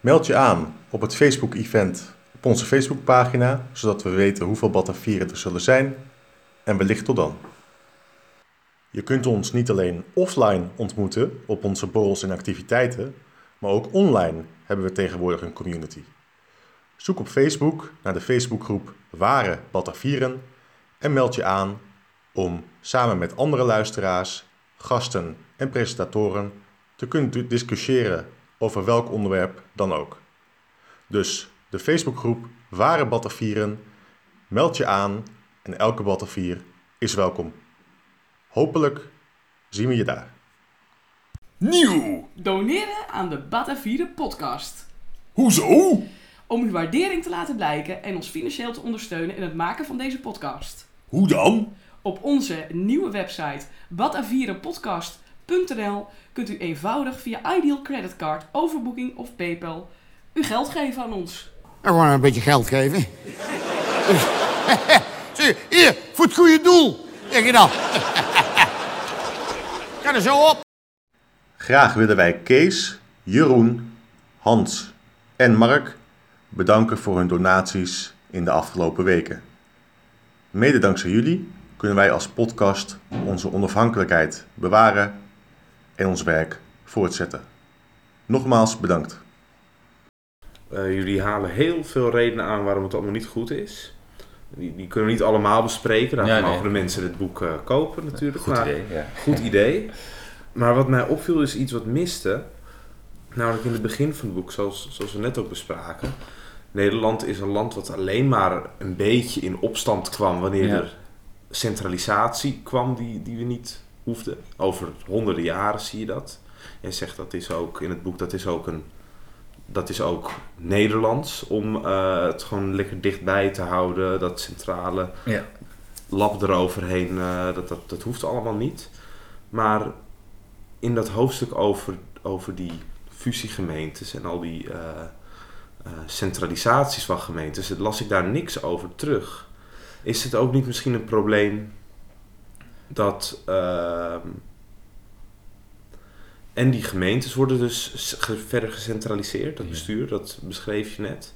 Meld je aan op het Facebook-event op onze Facebookpagina, zodat we weten hoeveel Batavieren er zullen zijn. En wellicht tot dan. Je kunt ons niet alleen offline ontmoeten op onze borrels en activiteiten, maar ook online hebben we tegenwoordig een community. Zoek op Facebook naar de Facebookgroep Ware Batavieren en meld je aan om samen met andere luisteraars, gasten en presentatoren te kunnen discussiëren over welk onderwerp dan ook. Dus de Facebookgroep Ware Batavieren, meld je aan en elke Batavier is welkom. Hopelijk zien we je daar. Nieuw! Doneren aan de Batavieren podcast. Hoezo? Om uw waardering te laten blijken en ons financieel te ondersteunen in het maken van deze podcast. Hoe dan? Op onze nieuwe website batavierenpodcast.nl kunt u eenvoudig via Ideal Creditcard, overboeking of PayPal uw geld geven aan ons. En gewoon een beetje geld geven. Zie, hier, voor het goede doel. Zeg je dan. Ga er zo op. Graag willen wij Kees, Jeroen, Hans en Mark bedanken voor hun donaties in de afgelopen weken. Mede dankzij jullie kunnen wij als podcast onze onafhankelijkheid bewaren en ons werk voortzetten. Nogmaals bedankt. Eh, jullie halen heel veel redenen aan waarom het allemaal niet goed is. Die, die kunnen we niet allemaal bespreken. Ja, nee. mogen de mensen het boek eh, kopen natuurlijk. Goed maar- idee, ja. Goed idee. Maar wat mij opviel is iets wat miste. Namelijk in het begin van het boek, zoals, zoals we net ook bespraken. Nederland is een land wat alleen maar een beetje in opstand kwam wanneer Ja. er centralisatie kwam die, die we niet hoefden. Over honderden jaren zie je dat. En zegt dat is ook in het boek, dat is ook een dat is ook Nederlands om eh, het gewoon lekker dichtbij te houden. Dat centrale Ja. lab eroverheen, eh, dat, dat, dat hoeft allemaal niet. Maar in dat hoofdstuk over, over die fusiegemeentes en al die eh, centralisaties van gemeentes, las ik daar niks over terug. Is het ook niet misschien een probleem dat. En die gemeentes worden dus verder gecentraliseerd, dat Ja. bestuur, dat beschreef je net.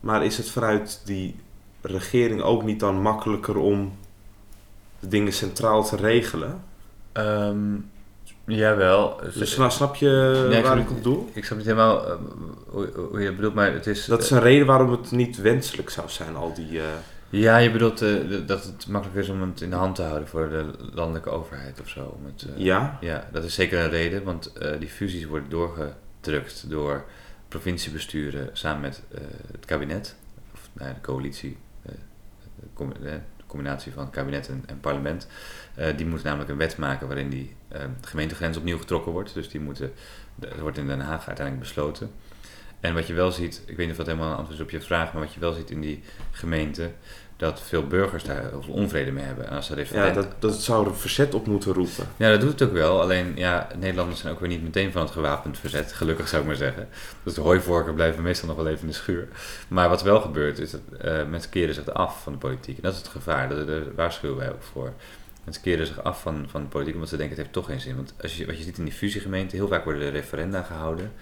Maar is het vanuit die regering ook niet dan makkelijker om de dingen centraal te regelen? Ehm, jawel. Dus nou, snap je Nee, waar ik op doe? Ik snap niet helemaal eh, hoe, hoe je bedoelt, maar het is... Dat is een reden waarom het niet wenselijk zou zijn, al die... eh, Ja, je bedoelt eh, dat het makkelijker is om het in de hand te houden voor de landelijke overheid of zo. Eh, ja? Ja, dat is zeker een reden, want eh, die fusies worden doorgedrukt door provinciebesturen samen met het kabinet, of nou de coalitie, de, com- de combinatie van kabinet en, en parlement. Die moeten namelijk een wet maken waarin die gemeentegrens opnieuw getrokken wordt. Dus die moeten, dat wordt in Den Haag uiteindelijk besloten. En wat je wel ziet, ik weet niet of dat helemaal een antwoord is op je vraag, maar wat je wel ziet in die gemeente, dat veel burgers daar heel veel onvrede mee hebben. En als Ja, dat, dat zou er verzet op moeten roepen. ja, dat doet het ook wel. Alleen, ja, Nederlanders zijn ook weer niet meteen van het gewapend verzet. Gelukkig zou ik maar zeggen. Dus de hooivorken blijven meestal nog wel even in de schuur. Maar wat wel gebeurt, is dat eh, mensen keren zich af van de politiek. En dat is het gevaar. Daar, daar waarschuwen wij ook voor. Mensen keren zich af van, van de politiek, omdat ze denken het heeft toch geen zin. Want als je, wat je ziet in die fusiegemeenten, heel vaak worden er referenda gehouden.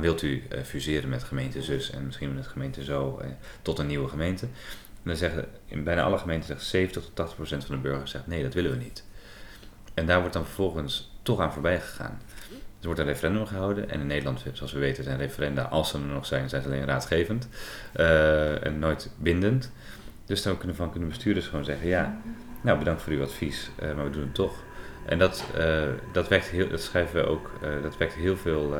Wilt u eh, fuseren met gemeente zus en misschien met gemeente zo eh, tot een nieuwe gemeente. En dan zeggen, in bijna alle gemeenten zegt 70 tot 80 procent van de burgers zegt nee, dat willen we niet. En daar wordt dan vervolgens toch aan voorbij gegaan. Er wordt een referendum gehouden en in Nederland, zoals we weten, zijn referenda, als ze er nog zijn, zijn ze alleen raadgevend eh, en nooit bindend. Dus dan kunnen, van kunnen bestuurders gewoon zeggen, ja, nou bedankt voor uw advies, maar we doen het toch. En dat, dat, wekt heel, dat schrijven we ook, dat wekt heel veel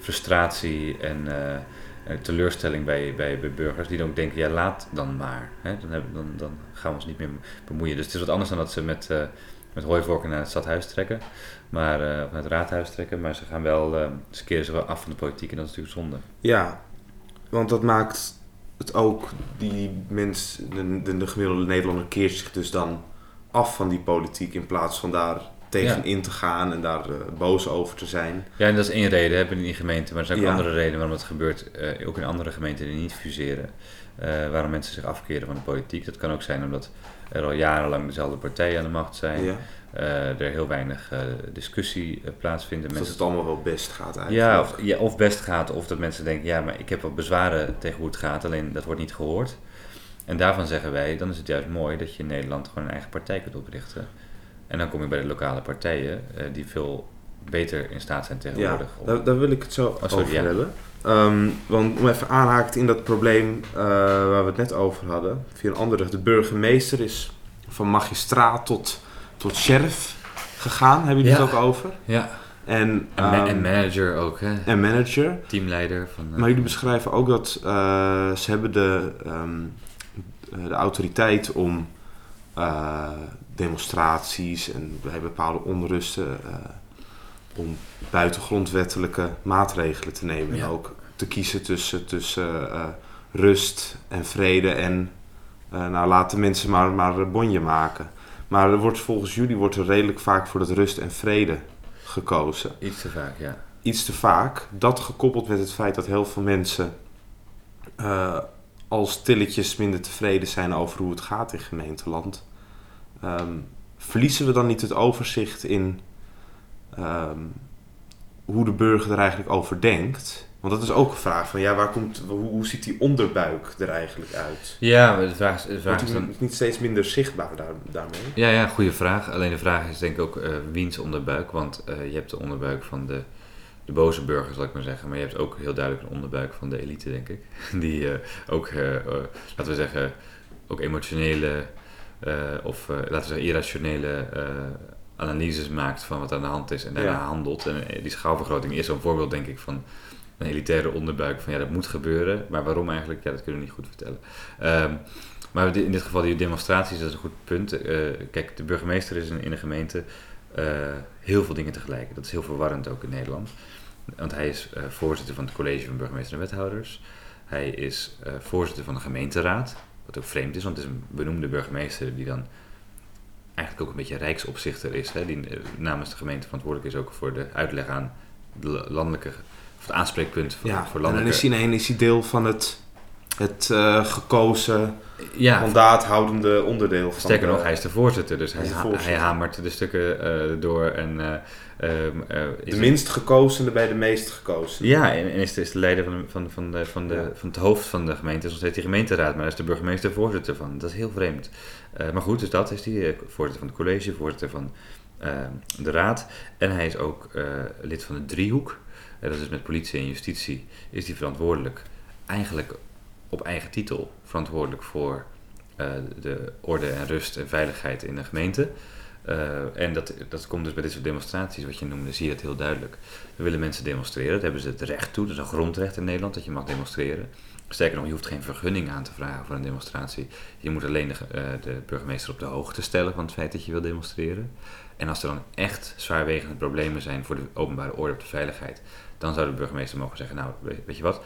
frustratie en eh, teleurstelling bij, bij, burgers die dan ook denken, ja laat dan maar. Hè? Dan, hebben, dan, dan gaan we ons niet meer bemoeien. Dus het is wat anders dan dat ze met, eh, met hooivorken naar het stadhuis trekken, maar, eh, of naar het raadhuis trekken, maar ze gaan wel, eh, ze keren zich wel af van de politiek en dat is natuurlijk zonde. Ja, want dat maakt het ook, die mens, de, de, de gemiddelde Nederlander keert zich dus dan af van die politiek in plaats van daar tegen in te gaan en daar eh, boos over te zijn. Ja, en dat is één reden hè, binnen die gemeente. Maar er zijn ook andere redenen waarom het gebeurt. eh, ook in andere gemeenten die niet fuseren. eh, waarom mensen zich afkeren van de politiek. Dat kan ook zijn omdat er al jarenlang dezelfde partijen aan de macht zijn. Ja. er heel weinig discussie plaatsvindt. Dus Mensen dat het allemaal wel best gaat eigenlijk. Ja of, ja, of best gaat, of dat mensen denken, ja, maar ik heb wel bezwaren tegen hoe het gaat, alleen dat wordt niet gehoord. En daarvan zeggen wij, dan is het juist mooi dat je in Nederland gewoon een eigen partij kunt oprichten. En dan kom je bij de lokale partijen, eh, die veel beter in staat zijn Ja, tegenwoordig. om- daar, daar wil ik het zo sorry, over ja. hebben. Ehm, want om even aanhaakt in dat probleem eh, waar we het net over hadden. Via een andere, de burgemeester is van magistraat tot, tot sheriff gegaan. Hebben jullie Ja. het ook over? Ja, En, en, ehm, en manager ook, hè? en manager. teamleider van... eh, Maar jullie beschrijven ook dat ze hebben de, eh, de autoriteit om demonstraties en bij bepaalde onrusten eh, om buitengrondwettelijke maatregelen te nemen. Ja. En ook te kiezen tussen, tussen eh, rust en vrede en eh, nou, laat de mensen maar, maar een bonje maken. Maar er wordt volgens jullie wordt er redelijk vaak voor dat rust en vrede gekozen Iets te vaak, ja. iets te vaak. Dat gekoppeld met het feit dat heel veel mensen eh, al stilletjes minder tevreden zijn over hoe het gaat in gemeenteland. Ehm, verliezen we dan niet het overzicht in ehm, hoe de burger er eigenlijk over denkt? Want dat is ook een vraag van ja, waar komt, hoe, hoe ziet die onderbuik er eigenlijk uit? Ja, de vraag, is- de vraag dan... niet steeds minder zichtbaar daar, daarmee? Ja, ja, goede vraag. Alleen de vraag is denk ik ook eh wiens onderbuik. Want eh, je hebt de onderbuik van de, de boze burger, zal ik maar zeggen. Maar je hebt ook heel duidelijk een onderbuik van de elite, denk ik. Die eh, ook, laten we zeggen, ook emotionele of eh, laten we zeggen irrationele eh, analyses maakt van wat aan de hand is en daarna Ja. handelt. En eh, die schaalvergroting is zo'n voorbeeld, denk ik, van een elitaire onderbuik van ja, dat moet gebeuren. Maar waarom eigenlijk? Ja, dat kunnen we niet goed vertellen. Ehm, maar in dit geval die demonstraties, dat is een goed punt. Eh, kijk, de burgemeester is in, in een gemeente eh, heel veel dingen tegelijk. Dat is heel verwarrend ook in Nederland. Want hij is eh, voorzitter van het college van burgemeester en wethouders. Hij is eh, voorzitter van de gemeenteraad. Wat ook vreemd is, want het is een benoemde burgemeester die dan eigenlijk ook een beetje rijksopzichter is. Hè, die eh, namens de gemeente verantwoordelijk is ook voor de uitleg aan de la- landelijke, of het aanspreekpunt voor, Ja, voor en dan landelijke... is hij, nee, is hij deel van het, het eh, gekozen, ja, mandaathoudende onderdeel van Sterker de- nog, hij is de voorzitter, dus hij, Hij ha- hamert de stukken eh, door en eh, ehm, eh, is De minst gekozene bij de meest gekozen. Ja, en, en is, de, is de leider van, de- van, van, de, van, de, Ja. van het hoofd van de gemeente, is nog steeds die gemeenteraad, maar daar is de burgemeester voorzitter van. Dat is heel vreemd. Maar goed, dus dat is die, voorzitter van het college, voorzitter van eh, de raad. En hij is ook lid van de driehoek. Eh, dat is met politie en justitie, is hij verantwoordelijk, eigenlijk op eigen titel, verantwoordelijk voor eh, de orde en rust en veiligheid in de gemeente. Eh, en dat, dat komt dus bij dit soort demonstraties, wat je noemde, zie je het heel duidelijk. Er willen mensen demonstreren, daar hebben ze het recht toe. Dat is een grondrecht in Nederland dat je mag demonstreren. Sterker nog, je hoeft geen vergunning aan te vragen voor een demonstratie. Je moet alleen de, eh, de burgemeester op de hoogte stellen van het feit dat je wil demonstreren. En als er dan echt zwaarwegende problemen zijn voor de openbare orde of de veiligheid, dan zou de burgemeester mogen zeggen: Nou, weet je wat,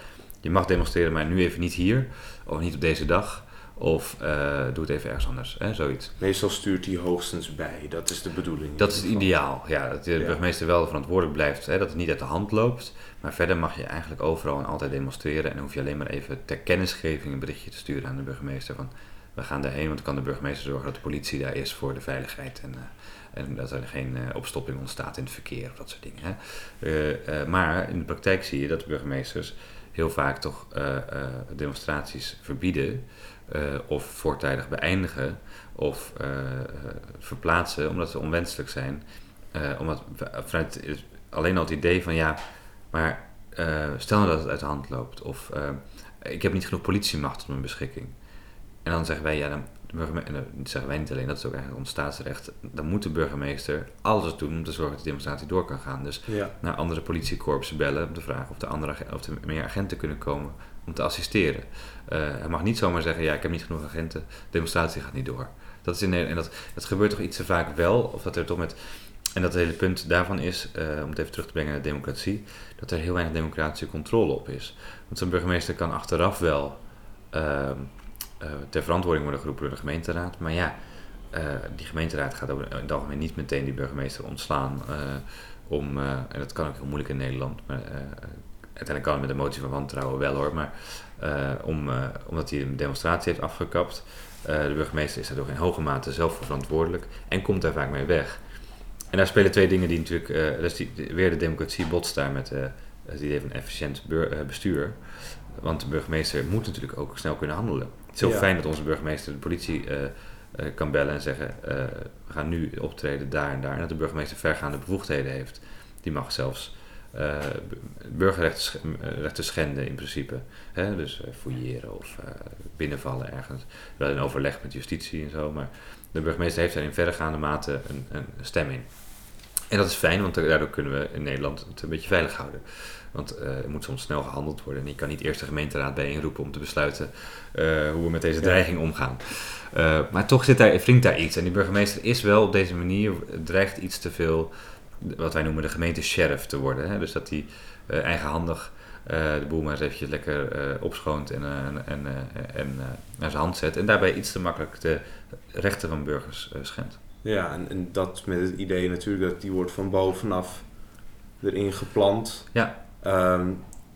je mag demonstreren, maar nu even niet hier, of niet op deze dag. Of eh, doe het even ergens anders, hè, zoiets. Meestal stuurt hij hoogstens bij. Dat is de bedoeling. Dat is het ideaal, ja. Dat de Ja. burgemeester wel verantwoordelijk blijft, hè, dat het niet uit de hand loopt. Maar verder mag je eigenlijk overal en altijd demonstreren. En dan hoef je alleen maar even ter kennisgeving een berichtje te sturen aan de burgemeester. Van, we gaan daarheen, want dan kan de burgemeester zorgen dat de politie daar is voor de veiligheid. En, eh, en dat er geen eh, opstopping ontstaat in het verkeer of dat soort dingen. Hè. Maar in de praktijk zie je dat de burgemeesters heel vaak toch eh, eh, demonstraties verbieden. eh, of voortijdig beëindigen of verplaatsen omdat ze onwenselijk zijn. Omdat vanuit alleen al het idee van ja, maar stel nou dat het uit de hand loopt of ik heb niet genoeg politiemacht tot mijn beschikking. En dan zeggen wij ja, dan, de burgeme- en dat zeggen wij niet alleen, dat is ook eigenlijk ons staatsrecht. Dan moet de burgemeester alles doen om te zorgen dat de demonstratie door kan gaan. Dus Ja. naar andere politiekorpsen bellen om te vragen of, de andere, of er meer agenten kunnen komen om te assisteren. Eh, hij mag niet zomaar zeggen, ja, ik heb niet genoeg agenten, de demonstratie gaat niet door. Dat is in, en dat, dat gebeurt toch iets te vaak wel, of dat er toch met... En dat het hele punt daarvan is, eh, om het even terug te brengen naar de democratie, dat er heel weinig democratische controle op is. Want zo'n burgemeester kan achteraf wel ehm, eh, ter verantwoording worden geroepen door de gemeenteraad, maar ja, eh, die gemeenteraad gaat over het algemeen niet meteen die burgemeester ontslaan. eh, om, eh, en dat kan ook heel moeilijk in Nederland. Maar, eh, uiteindelijk kan het met een motie van wantrouwen wel hoor. Maar eh, om, eh, omdat hij een demonstratie heeft afgekapt. eh, de burgemeester is daardoor in hoge mate zelf voor verantwoordelijk. En komt daar vaak mee weg. En daar spelen twee dingen die natuurlijk... eh, dat is die, weer de democratie botst daar met eh, het idee van efficiënt eh, bestuur. Want de burgemeester moet natuurlijk ook snel kunnen handelen. Het is heel Ja. fijn dat onze burgemeester de politie eh, eh, kan bellen en zeggen... eh, we gaan nu optreden daar en daar. En dat de burgemeester vergaande bevoegdheden heeft. Die mag zelfs burgerrechten rechten schenden in principe. Hè? Dus fouilleren of binnenvallen ergens. Wel in overleg met justitie en zo. Maar de burgemeester heeft daar in verregaande mate een, een stem in. En dat is fijn, want daardoor kunnen we in Nederland het een beetje veilig houden. Want eh, er moet soms snel gehandeld worden. En je kan niet eerst de gemeenteraad bijeenroepen om te besluiten eh, hoe we met deze dreiging omgaan. Eh, maar toch zit daar, wringt daar iets. En die burgemeester is wel op deze manier, dreigt iets te veel, wat wij noemen de gemeente sheriff te worden. Hè? Dus dat hij eigenhandig de boel maar eens eventjes lekker opschoont en, en, en, en naar zijn hand zet. En daarbij iets te makkelijk de rechten van burgers schendt. Ja, en, en dat met het idee natuurlijk dat die wordt van bovenaf erin geplant. Ja. Ehm,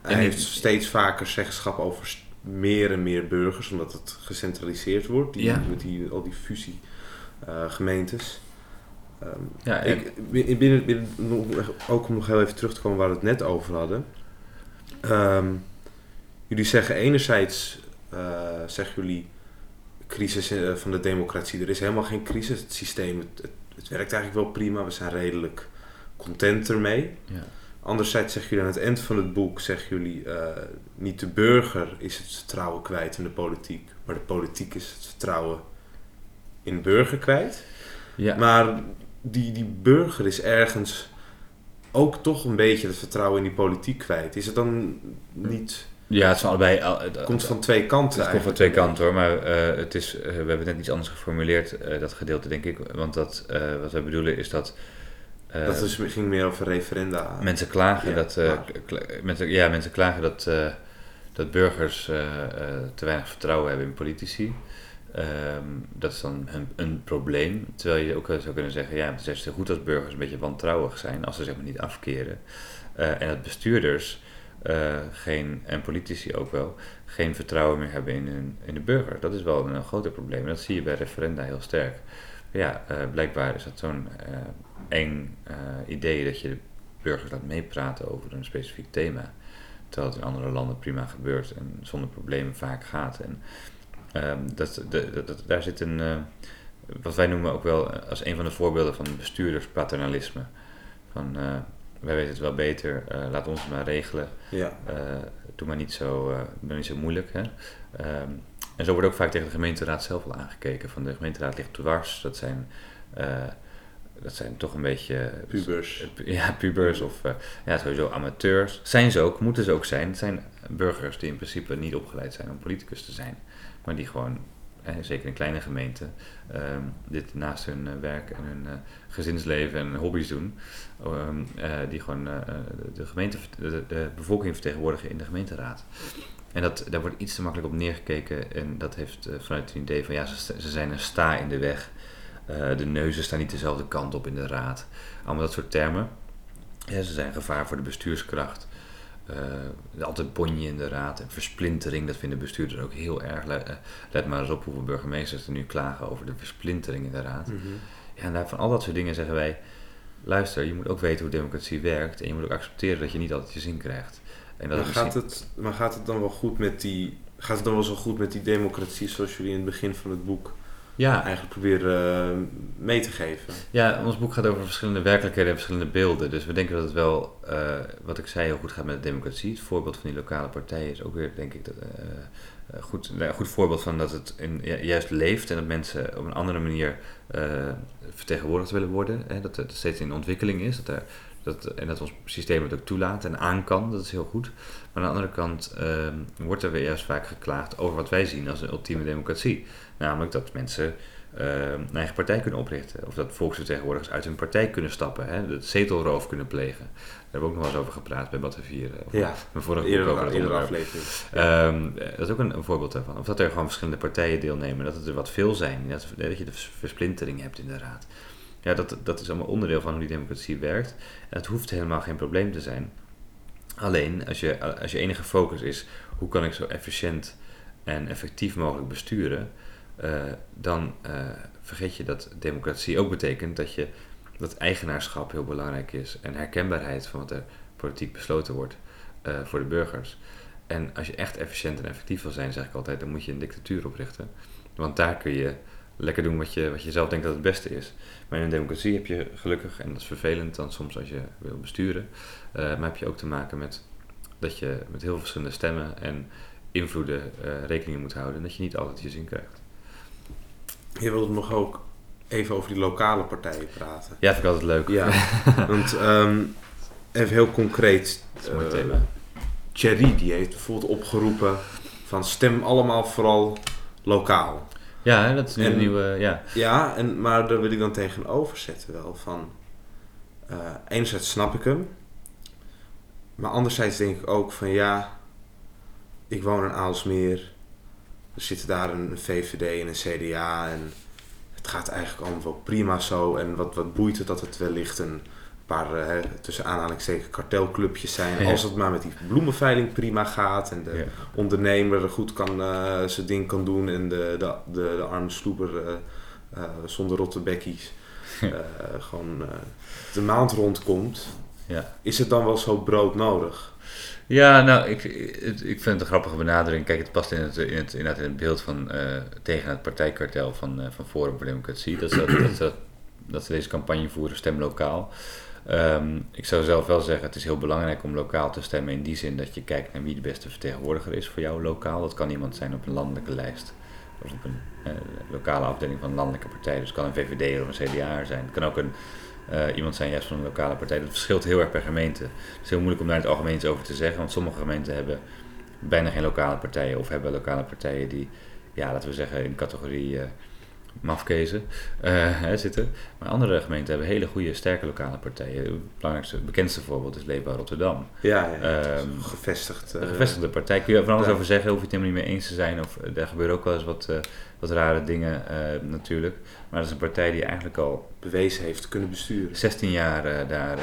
hij En heeft steeds vaker zeggenschap over meer en meer burgers, omdat het gecentraliseerd wordt, die, Ja. met die, al die fusie eh, gemeentes. Ehm, Ja, ik, binnen, binnen, ook om nog heel even terug te komen waar we het net over hadden. Ehm, jullie zeggen enerzijds, eh, zeggen jullie, crisis eh, van de democratie. Er is helemaal geen crisis. Het systeem, het, het, het werkt eigenlijk wel prima. We zijn redelijk content ermee. Ja. Anderzijds zeggen jullie aan het eind van het boek, zeggen jullie, eh, niet de burger is het vertrouwen kwijt in de politiek, maar de politiek is het vertrouwen in de burger kwijt. Ja. Maar die, die burger is ergens ook toch een beetje het vertrouwen in die politiek kwijt. Is het dan niet... ja, het van allebei... al- Het komt van twee kanten Het komt van twee kanten hoor, maar eh, het is, eh, we hebben net iets anders geformuleerd, eh, dat gedeelte denk ik. Want dat, wat wij bedoelen is dat... Dat is, ging meer over referenda. Mensen klagen Ja, dat, kla- mensen, ja, mensen klagen dat, dat burgers te weinig vertrouwen hebben in politici. Ehm, dat is dan een, een probleem. Terwijl je ook zou kunnen zeggen, ja, het is goed als burgers een beetje wantrouwig zijn, als ze zeg maar niet afkeren. En dat bestuurders eh, geen, en politici ook wel, geen vertrouwen meer hebben in, hun, in de burger. Dat is wel een, groter probleem. En dat zie je bij referenda heel sterk. Ja, eh, blijkbaar is dat zo'n eh, eng idee dat je de burgers laat meepraten over een specifiek thema. Terwijl het in andere landen prima gebeurt en zonder problemen vaak gaat. En ehm, dat, daar zit een, wat wij noemen ook wel als een van de voorbeelden van bestuurderspaternalisme. Van wij weten het wel beter, eh, laat ons het maar regelen. Ja. Eh, doe maar niet zo, eh, niet zo moeilijk. Hè? Ehm, en zo wordt ook vaak tegen de gemeenteraad zelf al aangekeken. Van de gemeenteraad ligt dwars. Dat zijn, dat zijn toch een beetje... Pubers. Ja, pubers of ja, sowieso amateurs. Zijn ze ook, moeten ze ook zijn. Het zijn burgers die in principe niet opgeleid zijn om politicus te zijn. Maar die gewoon, eh, zeker in kleine gemeenten, ehm, dit naast hun eh, werk en hun eh, gezinsleven en hobby's doen. Ehm, eh, die gewoon de, gemeente, de, bevolking vertegenwoordigen in de gemeenteraad. En dat, daar wordt iets te makkelijk op neergekeken. En dat heeft vanuit het idee van ja, ze, ze zijn een sta in de weg. De neuzen staan niet dezelfde kant op in de raad. Allemaal dat soort termen. Ze zijn gevaar voor de bestuurskracht. Eh, altijd bonje in de raad en versplintering, dat vinden bestuurders ook heel erg. Let, eh, let maar eens op hoeveel burgemeesters er nu klagen over de versplintering in de raad. Mhm. Ja, en daar- van al dat soort dingen zeggen wij: luister, je moet ook weten hoe democratie werkt en je moet ook accepteren dat je niet altijd je zin krijgt. En dat Maar gaat, misschien- het, maar gaat het dan wel goed met die... Gaat het dan wel zo goed met die democratie zoals jullie in het begin van het boek ja, eigenlijk proberen eh, mee te geven? Ja, ons boek gaat over verschillende werkelijkheden en verschillende beelden. Dus we denken dat het wel, eh, wat ik zei, heel goed gaat met de democratie. Het voorbeeld van die lokale partijen is ook weer, denk ik, dat, eh, goed, nou, een goed voorbeeld van dat het in, ju- juist leeft en dat mensen op een andere manier eh, vertegenwoordigd willen worden. Hè, dat het steeds in ontwikkeling is. Dat er, dat, en dat ons systeem het ook toelaat en aan kan. Dat is heel goed. Maar aan de andere kant wordt er weer juist vaak geklaagd over wat wij zien als een ultieme democratie. Namelijk dat mensen eh, een eigen partij kunnen oprichten. Of dat volksvertegenwoordigers uit hun partij kunnen stappen. Hè? Dat zetelroof kunnen plegen. Daar hebben we ook nog wel eens over gepraat bij Batavier. eh, Ja, Mijn vorige Eerder, over eerder aflevering. Ehm, eh, dat is ook een, een voorbeeld daarvan. Of dat er gewoon verschillende partijen deelnemen. Dat het er wat veel zijn. Dat, dat je de vers- versplintering hebt in de raad. Ja, dat, dat is allemaal onderdeel van hoe die democratie werkt. En het hoeft helemaal geen probleem te zijn. Alleen, als je, als je enige focus is... hoe kan ik zo efficiënt en effectief mogelijk besturen... eh, dan eh, vergeet je dat democratie ook betekent dat je... dat eigenaarschap heel belangrijk is. En herkenbaarheid van wat er politiek besloten wordt eh, voor de burgers. En als je echt efficiënt en effectief wil zijn, zeg ik altijd, dan moet je een dictatuur oprichten. Want daar kun je lekker doen wat je, wat je zelf denkt dat het beste is. Maar in een democratie heb je gelukkig, en dat is vervelend dan soms als je wil besturen, maar heb je ook te maken met dat je met heel veel verschillende stemmen en invloeden rekening moet houden en dat je niet altijd je zin krijgt. Je wilde nog ook even over die lokale partijen praten. Ja, vind ik altijd leuk. Ja, want ehm, even heel concreet. Thema. Thierry die heeft bijvoorbeeld opgeroepen van stem allemaal vooral lokaal. Ja, dat is nu En- een nieuwe, ja. Ja, en, maar daar wil ik dan tegenover zetten wel van... eh, enerzijds snap ik hem. Maar anderzijds denk ik ook van ja... Ik woon in Aalsmeer. Er zitten daar een VVD en een CDA. En het gaat eigenlijk allemaal wel prima zo. En wat, wat boeit het dat het wellicht een paar eh, hè, tussen aanhalingstekens kartelclubjes zijn. Ja. Als het maar met die bloemenveiling prima gaat. En de ja. ondernemer er goed kan, eh, zijn ding kan doen. En de, de, de, de arme sloeber eh, zonder rotte bekkies gewoon de maand rondkomt. Ja. Is het dan wel zo broodnodig? Ja, nou, ik, ik vind het een grappige benadering. Kijk, het past in het, in het, in het beeld van eh, tegen het partijkartel van, eh, van Forum voor Democratie. Dat ze, dat, ze, dat ze deze campagne voeren, stem lokaal. Ehm, ik zou zelf wel zeggen, het is heel belangrijk om lokaal te stemmen in die zin dat je kijkt naar wie de beste vertegenwoordiger is voor jou lokaal. Dat kan iemand zijn op een landelijke lijst of op een eh, lokale afdeling van een landelijke partij. Dus het kan een VVD of een CDA zijn. Het kan ook een, eh, iemand zijn juist van een lokale partij. Dat verschilt heel erg per gemeente. Het is heel moeilijk om daar het algemeen iets over te zeggen, want sommige gemeenten hebben bijna geen lokale partijen of hebben lokale partijen die, ja, laten we zeggen, in de categorie eh mafkezen eh, zitten. Maar andere gemeenten hebben hele goede, sterke lokale partijen. Het belangrijkste, bekendste voorbeeld is Leefbaar Rotterdam. Ja, ja een gevestigd. Een gevestigde partij kun je er van alles ja. over zeggen, hoef je het helemaal niet mee eens te zijn. Of, eh, daar gebeuren ook wel eens wat, eh, wat rare dingen natuurlijk. Maar dat is een partij die eigenlijk al bewezen heeft kunnen besturen. 16 jaar daar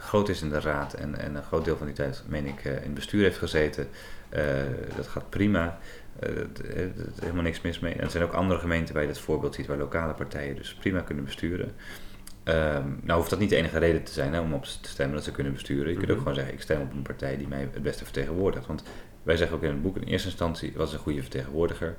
groot is in de raad en, en een groot deel van die tijd, meen ik, in het bestuur heeft gezeten. Dat gaat prima. Eh, dat- eh, Er is helemaal niks mis mee. En er zijn ook andere gemeenten waar je dit voorbeeld ziet, waar lokale partijen dus prima kunnen besturen. Ehm, nou hoeft dat niet de enige reden te zijn hè, om op ze te stemmen dat ze kunnen besturen. Je kunt ook Mhm. gewoon zeggen, ik stem op een partij die mij het beste vertegenwoordigt. Want wij zeggen ook in het boek, in eerste instantie was een goede vertegenwoordiger.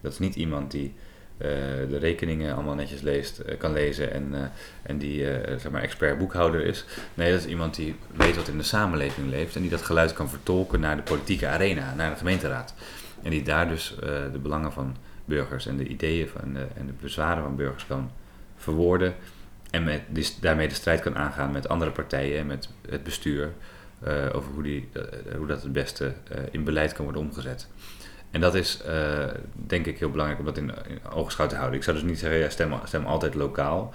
Dat is niet iemand die eh, de rekeningen allemaal netjes leest, eh, kan lezen en, eh, en die eh, zeg maar expert boekhouder is. Nee, dat is iemand die weet wat in de samenleving leeft en die dat geluid kan vertolken naar de politieke arena, naar de gemeenteraad. En die daar dus eh, de belangen van burgers en de ideeën van de, en de bezwaren van burgers kan verwoorden. En met, daarmee de strijd kan aangaan met andere partijen en met het bestuur. eh, over hoe, die, eh, hoe dat het beste eh, in beleid kan worden omgezet. En dat is eh, denk ik heel belangrijk om dat in, oogschouw te houden. Ik zou dus niet zeggen, ja, stem, stem altijd lokaal.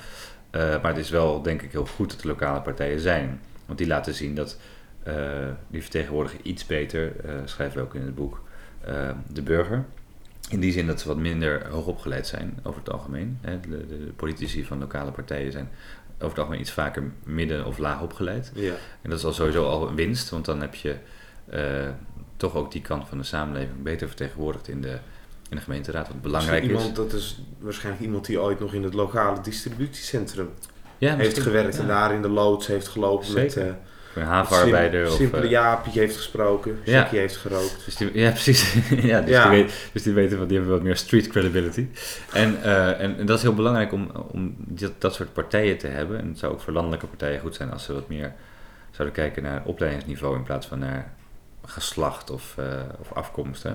Eh, maar het is wel denk ik heel goed dat er lokale partijen zijn. Want die laten zien dat eh, die vertegenwoordigen iets beter, eh, schrijven we ook in het boek, eh, de burger. In die zin dat ze wat minder hoogopgeleid zijn over het algemeen. Hè. De, de, de politici van lokale partijen zijn over het algemeen iets vaker midden- of laag opgeleid. Ja. En dat is al sowieso al een winst, want dan heb je eh, toch ook die kant van de samenleving beter vertegenwoordigd in de, in de gemeenteraad. Wat belangrijk is. iemand, Dat is waarschijnlijk iemand die ooit nog in het lokale distributiecentrum Ja, heeft gewerkt. Ja. En daar in de loods heeft gelopen met Zeker. Een havenarbeider. sim- of, simpele eh, Jaapie heeft gesproken. Ja. Jackie heeft gerookt. Dus die, ja, precies. ja, dus, Ja. Die weet, dus die weten wat, die hebben wat meer street credibility. En, eh, en, en dat is heel belangrijk om, om dat, dat soort partijen te hebben. En het zou ook voor landelijke partijen goed zijn als ze wat meer zouden kijken naar opleidingsniveau in plaats van naar geslacht of, eh, of afkomst.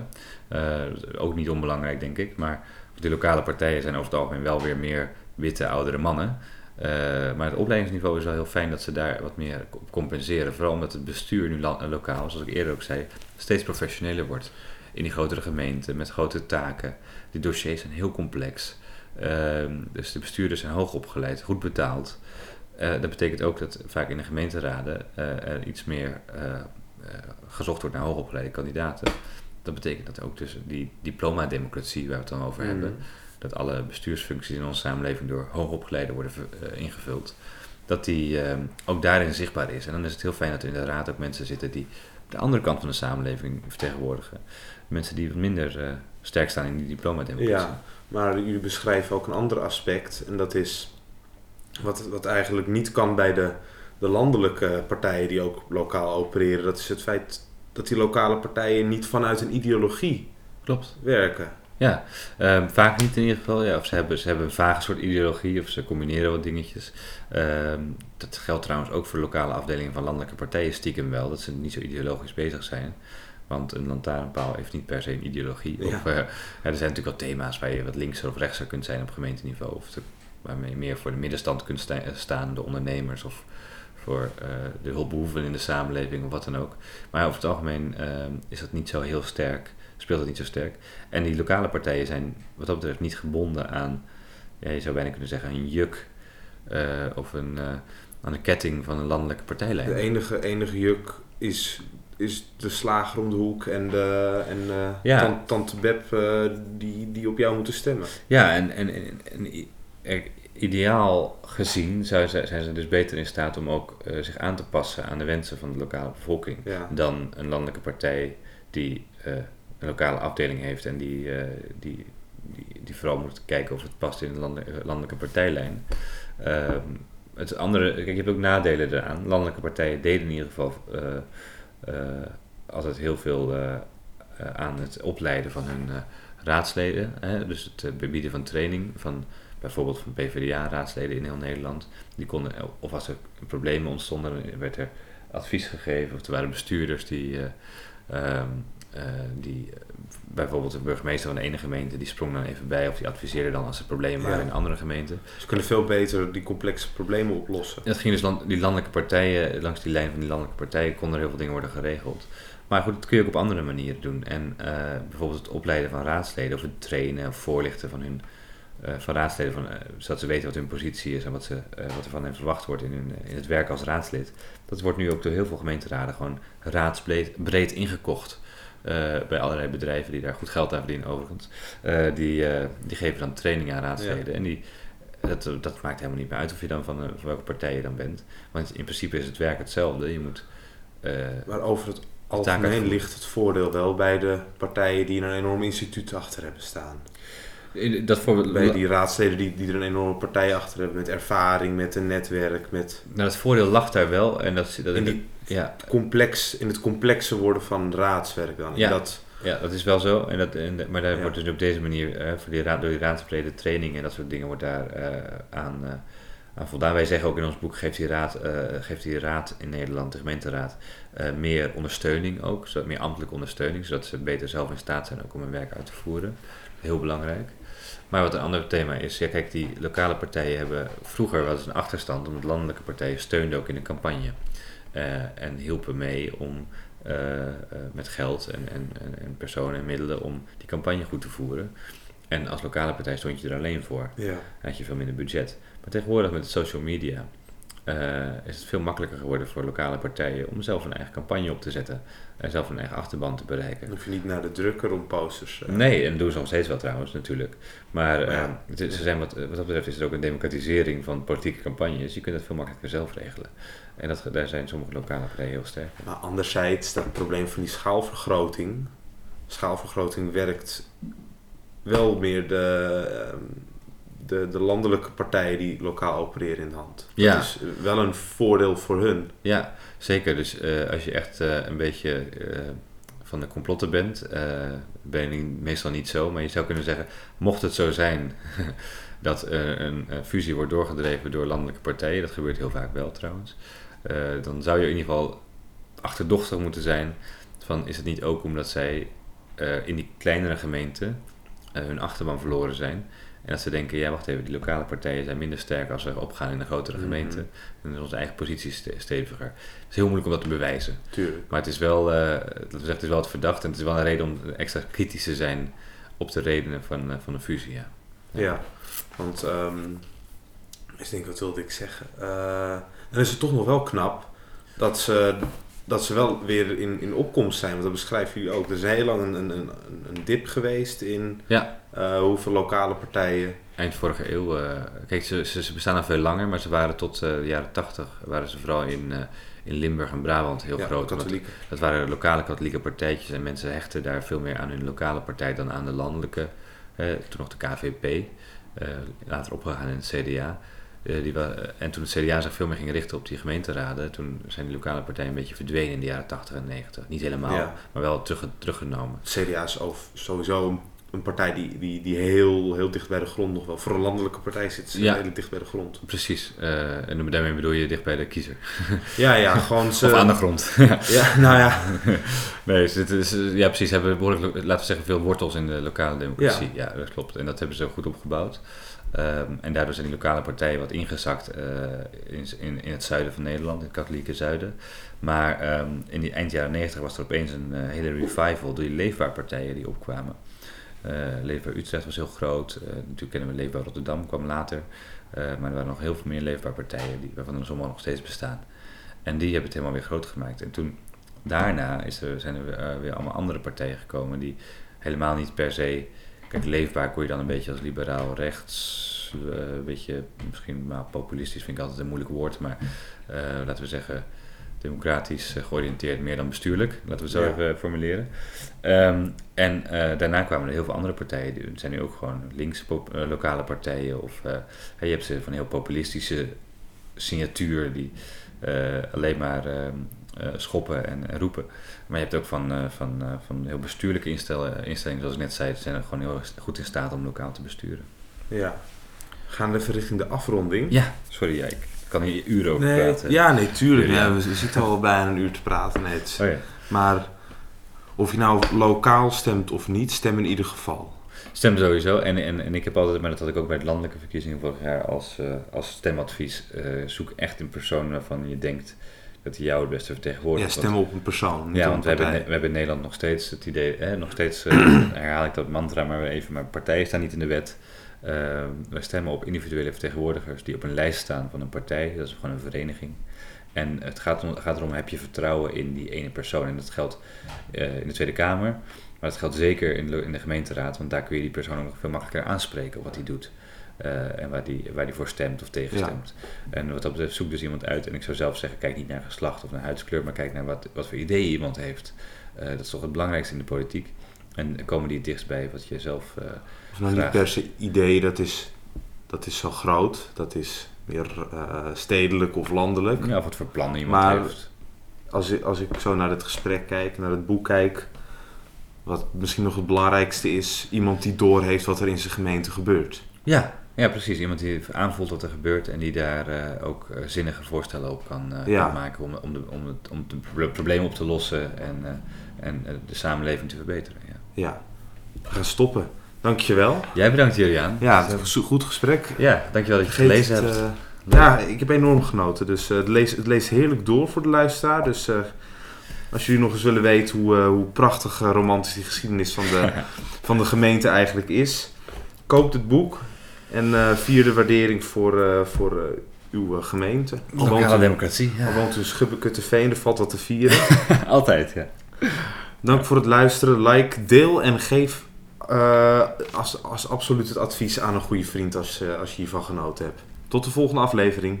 Ook niet onbelangrijk, denk ik. Maar die lokale partijen zijn over het algemeen wel weer meer witte oudere mannen. Eh, maar het opleidingsniveau is wel heel fijn dat ze daar wat meer op compenseren. Vooral omdat het bestuur nu lokaal, zoals ik eerder ook zei, steeds professioneler wordt. In die grotere gemeenten met grote taken. Die dossiers zijn heel complex. Ehm, dus de bestuurders zijn hoog opgeleid, goed betaald. Eh, dat betekent ook dat vaak in de gemeenteraden eh, er iets meer gezocht wordt naar hoogopgeleide kandidaten. Dat betekent dat ook dus die diploma-democratie waar we het dan over hebben, Mm. Dat alle bestuursfuncties in onze samenleving door hoogopgeleiden worden eh, ingevuld, dat die eh, ook daarin zichtbaar is. En dan is het heel fijn dat er in de raad ook mensen zitten die de andere kant van de samenleving vertegenwoordigen. Mensen die wat minder eh, sterk staan in die diploma-democratie. Ja, maar jullie beschrijven ook een ander aspect. En dat is wat, wat eigenlijk niet kan bij de, de landelijke partijen die ook lokaal opereren. Dat is het feit dat die lokale partijen niet vanuit een ideologie Klopt. werken. Ja, ehm, vaak niet in ieder geval. Ja, of ze hebben, ze hebben een vage soort ideologie of ze combineren wat dingetjes. Ehm, dat geldt trouwens ook voor lokale afdelingen van landelijke partijen stiekem wel. Dat ze niet zo ideologisch bezig zijn. Want een lantaarnpaal heeft niet per se een ideologie. Ja. Of, eh, er zijn natuurlijk wel thema's waar je wat linkser of rechtser kunt zijn op gemeenteniveau. Of te- waarmee je meer voor de middenstand kunt sta- staan, de ondernemers of voor eh, de hulpbehoevenden in de samenleving of wat dan ook. Maar over het algemeen ehm, is dat niet zo heel sterk, speelt dat niet zo sterk. En die lokale partijen zijn wat dat betreft niet gebonden aan, ja, je zou bijna kunnen zeggen, een juk eh, of een, eh, aan een ketting van een landelijke partijlijn. De enige, enige juk is, is de slager om de hoek en, de, en eh, Ja. tante Beb die, die op jou moeten stemmen. Ja, en, en, en, er- ideaal gezien zijn ze dus beter in staat om ook zich aan te passen aan de wensen van de lokale bevolking. Ja. dan een landelijke partij die een lokale afdeling heeft en die, eh, die, die, die vooral moet kijken of het past in de lande- landelijke partijlijn. Ehm, het andere, kijk, je hebt ook nadelen eraan. Landelijke partijen deden in ieder geval eh, eh, altijd heel veel aan het opleiden van hun raadsleden. Hè? Dus het bieden van training van bijvoorbeeld van PvdA-raadsleden in heel Nederland. Die konden, of als er problemen ontstonden, werd er advies gegeven. Of er waren bestuurders die, eh, ehm, eh, die eh, bijvoorbeeld de burgemeester van de ene gemeente, die sprong dan even bij. Of die adviseerde dan als er problemen waren Ja. in een andere gemeente. Ze kunnen veel beter die complexe problemen oplossen. Dat ging dus land, die landelijke partijen, langs die lijn van die landelijke partijen konden er heel veel dingen worden geregeld. Maar goed, dat kun je ook op andere manieren doen. En eh, bijvoorbeeld het opleiden van raadsleden of het trainen of voorlichten van hun van raadsleden, van, zodat ze weten wat hun positie is en wat, ze, wat er van hen verwacht wordt in, hun, in het werk als raadslid. Dat wordt nu ook door heel veel gemeenteraden gewoon raadsbreed breed ingekocht. Eh, bij allerlei bedrijven die daar goed geld aan verdienen overigens. Eh, die, eh, die geven dan training aan raadsleden. En die, dat, dat maakt helemaal niet meer uit of je dan van, van welke partij je dan bent. Want in principe is het werk hetzelfde. Je moet... Maar over het algemeen ligt het voordeel wel bij de partijen die een enorm instituut achter hebben staan. Dat voorbeeld, Bij die raadsleden die, die er een enorme partij achter hebben met ervaring, met een netwerk, met nou, het voordeel lag daar wel. En dat, dat in, die ja, complex, in het complexe worden van raadswerk dan. Ja. Dat, Ja, dat is wel zo. En dat, en, maar daar Ja. wordt dus op deze manier, eh, voor die raad, door die raadsleden training en dat soort dingen, wordt daar eh, aan, eh, aan voldaan. Wij zeggen ook in ons boek, geeft die raad, geeft die raad in Nederland, de gemeenteraad, meer ondersteuning ook. Zodat, meer ambtelijke ondersteuning, zodat ze beter zelf in staat zijn ook om hun werk uit te voeren. Heel belangrijk. Maar wat een ander thema is, ja kijk, die lokale partijen hebben vroeger wel eens een achterstand, omdat landelijke partijen steunden ook in de campagne. Eh, en hielpen mee om eh, eh, met geld en, en, en, en personen en middelen om die campagne goed te voeren. En als lokale partij stond je er alleen voor. ja. Dan had je veel minder budget. Maar tegenwoordig met social media eh, is het veel makkelijker geworden voor lokale partijen om zelf een eigen campagne op te zetten. En zelf een eigen achterban te bereiken. Dan hoef je niet naar de drukker om posters. eh, Nee, en dat doen ze nog steeds wel trouwens natuurlijk. Maar eh, is- ze zijn wat, wat dat betreft is het ook een democratisering van politieke campagnes. Je kunt het veel makkelijker zelf regelen. En dat, daar zijn sommige lokale partijen heel sterk in. Maar anderzijds, dat probleem van die schaalvergroting. Schaalvergroting werkt wel meer de, ehm, de, de landelijke partijen die lokaal opereren in de hand. Ja. Dat is wel een voordeel voor hun. Ja, zeker. Dus eh, als je echt eh, een beetje eh, van de complotten bent, ben je meestal niet zo. Maar je zou kunnen zeggen, mocht het zo zijn dat een, fusie wordt doorgedreven door landelijke partijen, dat gebeurt heel vaak wel trouwens, dan zou je in ieder geval achterdochtig moeten zijn van is het niet ook omdat zij in die kleinere gemeenten hun achterban verloren zijn. En dat ze denken, ja wacht even, die lokale partijen zijn minder sterk als ze opgaan in de grotere Mhm. gemeente. En dan is onze eigen positie ste- steviger. Het is heel moeilijk om dat te bewijzen. Tuurlijk. Maar het is wel, eh, het is wel het verdacht en het is wel een reden om extra kritisch te zijn op de redenen van, eh, van een fusie. Ja. Ja, want ehm ik denk, wat wilde ik zeggen? Eh, dan is het toch nog wel knap dat ze, dat ze wel weer in, in opkomst zijn. Want dat beschrijven jullie ook. Er is heel lang een, een, een, een dip geweest in Ja. Eh, hoeveel lokale partijen. Eind vorige eeuw, eh, kijk, ze, ze, ze bestaan al veel langer, maar ze waren tot eh, de jaren 80, waren ze vooral in, in Limburg en Brabant heel ja, groot. Dat waren lokale katholieke partijtjes en mensen hechten daar veel meer aan hun lokale partij dan aan de landelijke. eh, toen nog de KVP, eh, later opgegaan in het CDA. Eh, die wa- en toen het CDA zich veel meer ging richten op die gemeenteraden, toen zijn die lokale partijen een beetje verdwenen in de jaren 80 en 90. Niet helemaal, Ja. maar wel terug, teruggenomen. Het CDA is sowieso een, een partij die, die, die heel, heel dicht bij de grond nog wel. Voor een landelijke partij zit ze Ja. heel dicht bij de grond. Precies, eh, en daarmee bedoel je dicht bij de kiezer. Ja, ja, gewoon ze. of aan de grond. Ja, nou ja. Nee, ze ja, precies. Ze hebben behoorlijk, laten we zeggen, veel wortels in de lokale democratie. Ja, dat klopt. En dat hebben ze goed opgebouwd. Ehm, en daardoor zijn die lokale partijen wat ingezakt eh, in, in, in het zuiden van Nederland, in het katholieke zuiden. Maar ehm, in die eind jaren 90 was er opeens een eh, hele revival door die leefbaar partijen die opkwamen. Eh, Leefbaar Utrecht was heel groot. Eh, natuurlijk kennen we Leefbaar Rotterdam, kwam later. Eh, maar er waren nog heel veel meer leefbaar partijen, die, waarvan er sommige nog steeds bestaan. En die hebben het helemaal weer groot gemaakt. En toen, daarna is er, zijn er weer, allemaal andere partijen gekomen die helemaal niet per se... Kijk, leefbaar kon je dan een beetje als liberaal rechts, een beetje misschien maar populistisch vind ik altijd een moeilijk woord, maar laten we zeggen democratisch eh, georiënteerd meer dan bestuurlijk, laten we het zo Ja. even formuleren. Ehm, en eh, daarna kwamen er heel veel andere partijen, die zijn nu ook gewoon linkse eh, lokale partijen of eh, je hebt ze van heel populistische signatuur die eh, alleen maar ehm, eh, schoppen en, en roepen. Maar je hebt ook van, eh, van, eh, van heel bestuurlijke instellingen, zoals ik net zei, zijn er gewoon heel goed in staat om lokaal te besturen. ja. Gaan we even richting de afronding. Ja, sorry, ja, ik kan hier uren over Nee, praten. ja, nee, tuurlijk. Ja. Ja, we, zitten al bijna een uur te praten. Is- Oh ja. Maar of je nou lokaal stemt of niet, stem in ieder geval. Stem sowieso. En, en, en ik heb altijd, maar dat had ik ook bij de landelijke verkiezingen vorig jaar als, eh, als stemadvies. eh, zoek echt een persoon waarvan je denkt dat hij jou het beste Ja, vertegenwoordigt. stem Want- op een persoon. niet Ja, want we hebben, we hebben in Nederland nog steeds het idee, hè, nog steeds eh, herhaal ik dat mantra maar even, maar partijen staan niet in de wet. Uh, wij stemmen op individuele vertegenwoordigers die op een lijst staan van een partij, dat is gewoon een vereniging. En het gaat, om, gaat erom, heb je vertrouwen in die ene persoon? En dat geldt eh, in de Tweede Kamer, maar dat geldt zeker in de, in de gemeenteraad, want daar kun je die persoon ook nog veel makkelijker aanspreken op wat hij doet. eh, en waar die, waar die voor stemt of tegen Ja. stemt. En wat dat betreft zoek dus iemand uit. En ik zou zelf zeggen, kijk niet naar geslacht of naar huidskleur, maar kijk naar wat, wat voor ideeën iemand heeft. Eh, dat is toch het belangrijkste in de politiek. En komen die het dichtst bij wat je zelf... Of nou niet per se idee, dat is, dat is zo groot. Dat is meer eh, stedelijk of landelijk. ja, of wat voor plan iemand Maar- heeft. Als, ik, als ik zo naar het gesprek kijk, naar het boek kijk... Wat misschien nog het belangrijkste is, iemand die doorheeft wat er in zijn gemeente gebeurt. Ja, ja, precies. Iemand die aanvoelt wat er gebeurt en die daar eh, ook zinnige voorstellen op kan, Ja. kan maken om, om, de, om, het, om de pro- problemen op te lossen en, en de samenleving te verbeteren. Ja. Ja, we gaan stoppen. Dankjewel. Jij bedankt, Juliaan. Ja, het was een goed gesprek. Ja, dankjewel dat je Vergeet gelezen het, hebt. eh, ja, ik heb enorm genoten. Dus eh, het, leest, het leest heerlijk door voor de luisteraar. Dus eh, als jullie nog eens willen weten hoe, hoe prachtig romantisch die geschiedenis van de, van de gemeente eigenlijk is, koop het boek en vier de waardering voor, voor uw gemeente. Al Lokale democratie. al Ja. woont u in Schubbekutteveen, er valt wat te vieren. Altijd, ja. Dank voor het luisteren. Like, deel en geef eh, als, als absoluut het advies aan een goede vriend als, eh, als je hiervan genoten hebt. Tot de volgende aflevering.